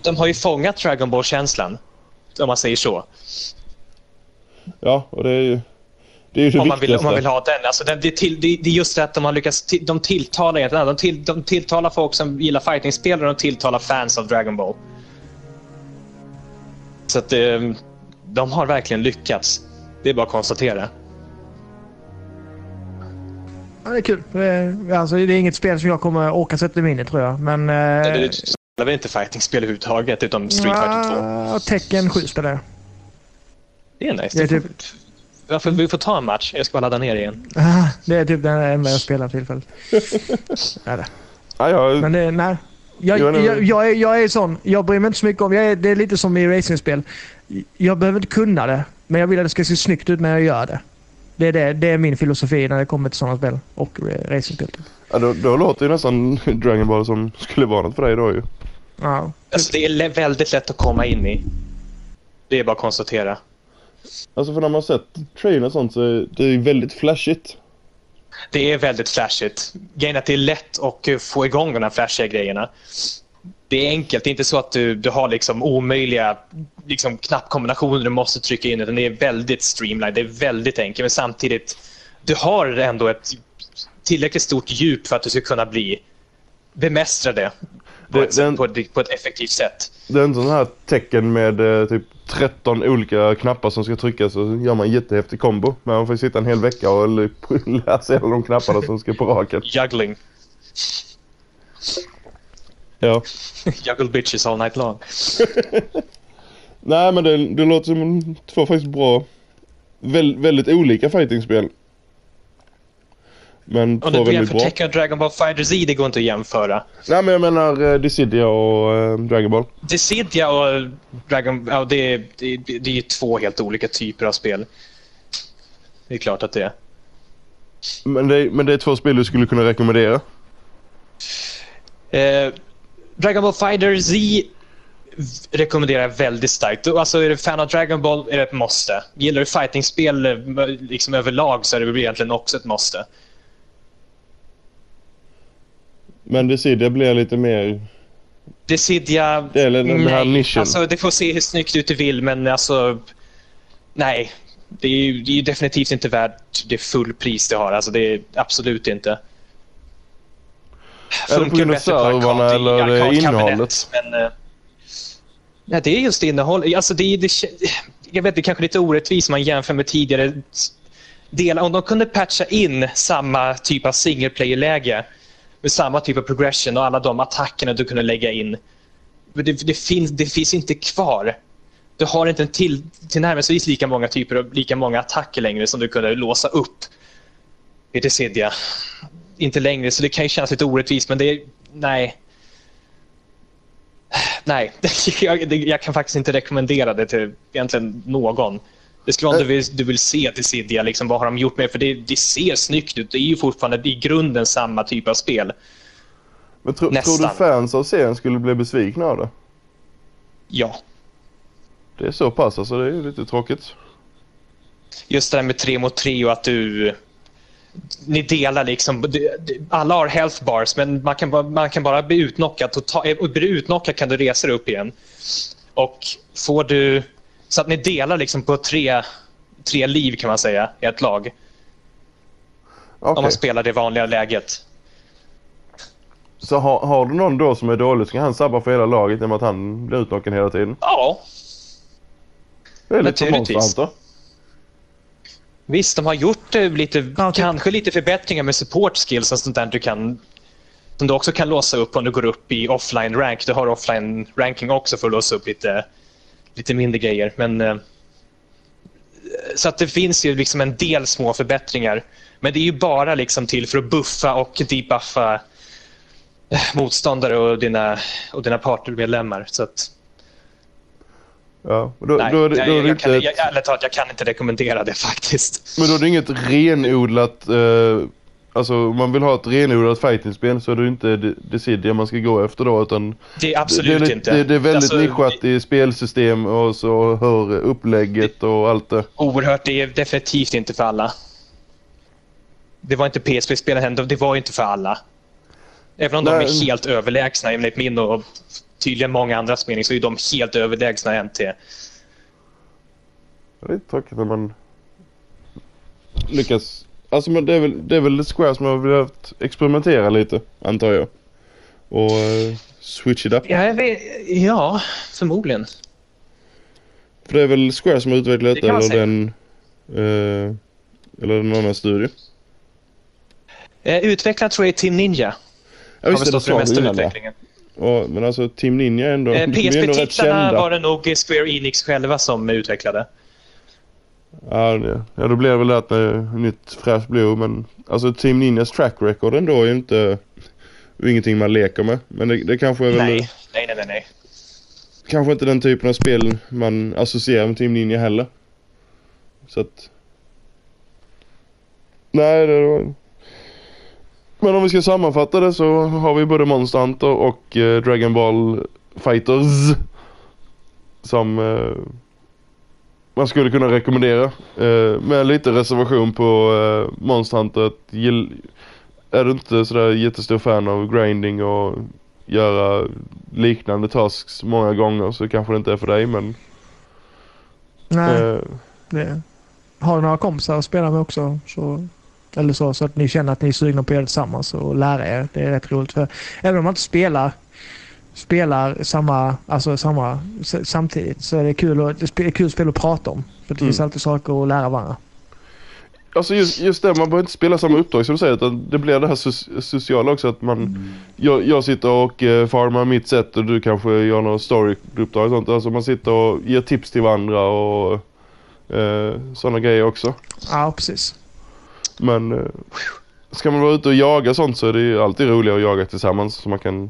De har ju fångat Dragon Ball-känslan. Om man säger så. Ja, och det är ju det, är ju det om, man vill, om man vill ha den. Alltså, det, det, till, det, det är just det att de har lyckats... De tilltalar egentligen. De, till, de tilltalar folk som gillar fightingspel och de tilltalar fans av Dragon Ball. Så att eh, de har verkligen lyckats. Det är bara att konstatera. Ja, det är kul. Eh, Alltså, det är inget spel som jag kommer orka sätta mig in i tror jag. Men... Eh, Det, det spelar väl inte fightingspel överhuvudtaget utom Street Fighter 2. ja, Tekken 7 spelar jag. Det är nice. Det är Det typ- Varför vi får ta en match? Jag ska bara ladda ner igen. Ah, Det är typ den enda jag spelar tillfället. är det. Ja, jag, Men det, nej. Jag, jag, jag, är, jag är sån. Jag bryr mig inte så mycket om... Jag är, det är lite som i racingspel. Jag behöver inte kunna det. Men jag vill att det ska se snyggt ut när jag gör det. Det är, det, det är min filosofi när det kommer till sådana spel. Och racingspel. ja, då, då låter ju nästan Dragon Ball som skulle vara något för dig då ju. Ja. Alltså, det är väldigt lätt att komma in i. Det är bara att konstatera. Alltså för när man sett trailern och sånt så är det är väldigt flashigt. Det är väldigt flashigt. Grejen att det är lätt att eh, få igång de här flashiga grejerna. Det är enkelt. Det är inte så att du, du har liksom omöjliga liksom, knappkombinationer du måste trycka in. Utan det är väldigt streamlined. Det är väldigt enkelt. Men samtidigt, du har ändå ett tillräckligt stort djup för att du ska kunna bli bemästra det på, Det- ett, den- på, ett, på ett effektivt sätt. Det är inte sån här tecken med eh, typ 13 olika knappar som ska tryckas så gör man en jättehäftig kombo. Men man får sitta en hel vecka och lära sig alla de knapparna som ska på raken. Juggling. Ja. Juggle bitches all night long. Nej men det, det låter som två faktiskt bra, väl, väldigt olika fightingspel. Men Om du jämför. Tekken och Dragon Ball Fighter Z, det går inte att jämföra. Nej men jag menar uh, Dissidia och eh, Dragon Ball. Dissidia och Dragon ja, det, det, det är ju två helt olika typer av spel. Det är klart att det är. Men det, men det är två spel du skulle kunna rekommendera. Eh, Dragon Ball Fighter Z rekommenderar jag väldigt starkt. Alltså är du fan av Dragon Ball är det ett måste. Gillar du fightingspel eh, liksom överlag så är det egentligen också ett måste. Men Dissidia blir lite mer, Dissidia... det är den den här nej. nischen. Alltså, det får se hur snyggt ut du vill, men alltså... Nej. Det är ju det är ju definitivt inte värt det fullpris det har. Alltså, det är absolut inte. Är det på grund av servrarna eller innehållet? Men, eh, ja, det är just innehåll. Alltså, det, det, jag vet, det är kanske lite orättvist om man jämför med tidigare delar. Om de kunde patcha in samma typ av single player-läge med samma typ av progression och alla de attackerna du kunde lägga in. Men Det, det, finns, det finns inte kvar. Du har inte en till, tillnärmelsevis lika många typer och lika många attacker längre som du kunde låsa upp i Decidia. Inte längre, så det kan ju kännas lite orättvist, men det är... Nej. Nej, jag, jag kan faktiskt inte rekommendera det till egentligen någon. Det skulle vara du vill, du vill se Dissidia, liksom, vad har de gjort med För det, det ser snyggt ut. Det är ju fortfarande i grunden samma typ av spel. Men tro, tror du fans av serien skulle bli besvikna av det? Ja. Det är så pass alltså, det är lite tråkigt. Just det där med tre mot tre och att du... Ni delar liksom... Alla har health bars, men man kan bara, man kan bara bli utknockad. Total, och blir du utknockad kan du resa dig upp igen. Och får du... Så att ni delar liksom på tre, tre liv kan man säga i ett lag. Okej, Om man spelar det vanliga läget. så har, har du någon då som är dålig så kan han sabba för hela laget i och med att han blir utknockad hela tiden? Ja, Det är lite Naturligtvis. Visst de har gjort eh, lite, Ja, typ. kanske lite förbättringar med support skills och sånt där du kan som du också kan låsa upp om du går upp i offline rank. Du har offline ranking också för att låsa upp lite, lite mindre grejer. Men, eh, så att det finns ju liksom en del små förbättringar. Men det är ju bara liksom till för att buffa och debuffa eh, motståndare och dina, och dina partnermedlemmar. Så att, Ja, då, nej, då, då jag, jag, inte kan, ett, jag, talat, jag kan inte rekommendera det faktiskt. Men då är det inget renodlat, eh, alltså om man vill ha ett renodlat fightingspel så är det inte De- Dissidia man ska gå efter då utan Det är absolut det, det, inte. Det, det är väldigt Alltså, nischat i spelsystem och så hör upplägget och allt det. Oerhört, det är definitivt inte för alla. Det var inte PSP-spelen heller, det var inte för alla. Även om de Nej. är helt överlägsna, enligt min och tydligen många andras mening, så är de helt överlägsna NT. Det är tråkigt när man lyckas. Alltså men det är väl, det är väl Square som har behövt experimentera lite antar jag. Och uh, switch it up. Ja, jag vet, ja, förmodligen. För det är väl Square som har utvecklat Det eller den... Uh, eller någon annan studio. Eh, utvecklad tror jag är Team Ninja. Ja visst har väl stått för mesta utvecklingen. Och, men alltså Team Ninja är ändå, Eh, PSP-titlarna var det nog Square Enix själva som utvecklade. Ja, ja då blir det väl det att med nytt fräscht blod men alltså Team Ninjas track record ändå är ju inte ingenting man leker med. Men det, det kanske är väl Nej, nej, nej, nej. nej. kanske inte den typen av spel man associerar med Team Ninja heller. Så att... Nej, det var... Men om vi ska sammanfatta det så har vi både Monster Hunter och eh, Dragon Ball Fighters. Som eh, man skulle kunna rekommendera. Eh, med lite reservation på eh, Monster Hunter. Att är du inte sådär jättestor fan av grinding och göra liknande tasks många gånger så kanske det inte är för dig men... Nej, Eh, det, har du några kompisar att spela med också så, eller så, så att ni känner att ni är sugna på att göra det tillsammans och lära er. Det är rätt roligt. För även om man inte spelar spelar samma, alltså samma samtidigt så är det kul, att, det är kul spel att prata om. För det finns Mm. alltid saker att lära varandra. Alltså just, just det, man behöver inte spela samma uppdrag som du säger utan det blir det här so- sociala också att man jag, jag sitter och uh, farmar mitt sätt och du kanske gör något story-uppdrag och sånt. Alltså man sitter och ger tips till varandra och uh, sådana grejer också. Ja, precis. Men uh, ska man vara ute och jaga sånt så är det ju alltid roligare att jaga tillsammans så man kan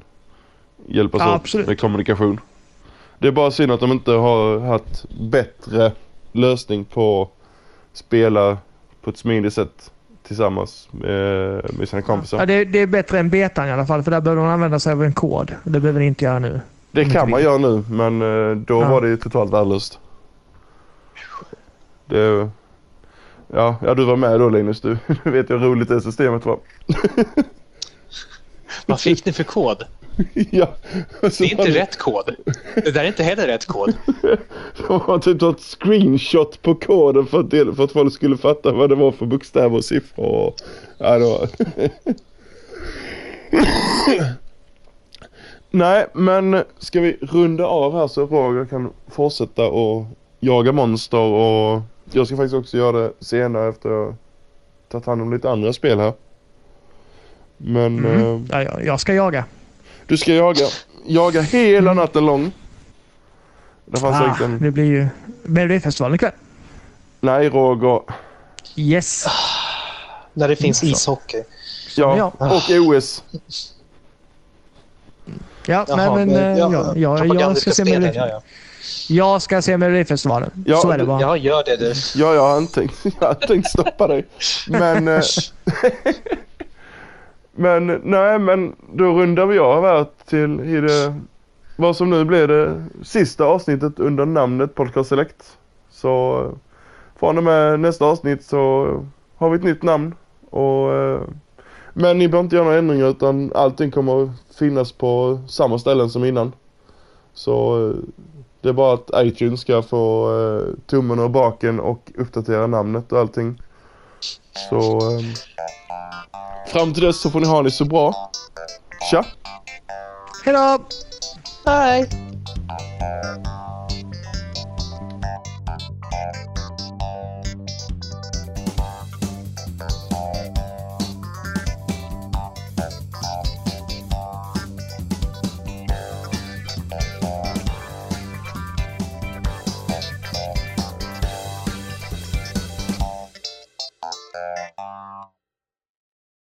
hjälpas Ja, åt absolut. med kommunikation. Det är bara synd att de inte har haft bättre lösning på att spela på ett smidigt sätt tillsammans med, med sina kompisar. Ja, det, det är bättre än betan i alla fall för där behöver man använda sig av en kod. Det behöver ni inte göra nu. Det kan man göra nu men eh, då Ja. var det ju totalt värdelöst. Det... Ja, ja, du var med då Linus. Du, du vet ju hur roligt det systemet var. Vad fick ni för kod? ja. Det är inte rätt kod. Det där är inte heller rätt kod. De har typ tagit screenshot på koden för att, del, för att folk skulle fatta vad det var för bokstäver och siffror. Och, ja, var... Nej, men ska vi runda av här så Roger kan fortsätta och jaga monster och jag ska faktiskt också göra det senare efter jag tagit hand om lite andra spel här. Men Mm. Ja, jag, jag ska jaga. Du ska jaga, jaga hela natten lång. Det fanns Ah, säkert en... det blir ju Melodifestivalen ikväll. Nej Roger. Yes. När det finns Mm. ishockey. Ja, Ja. och OS. Ja, Jaha, nej, men men- eh, ja, ja, jag, jag, ska se spelen, Melodif- ja, ja. jag ska se Melodifestivalen. Ja, Så är det bara. Ja, gör det du. Ja, jag har inte tänkt, jag har tänkt stoppa dig. Men... men nej, men då rundar vi av här till i det... Vad som nu blir det sista avsnittet under namnet Podcast Select. Så eh, från och med nästa avsnitt så har vi ett nytt namn. Och, eh, men ni behöver inte göra några ändringar utan allting kommer att finnas på samma ställen som innan. Så eh, det är bara att iTunes ska få tummen ur baken och uppdatera namnet och allting. Så eh, fram till dess så får ni ha det så bra. Tja! Hej då! Hej!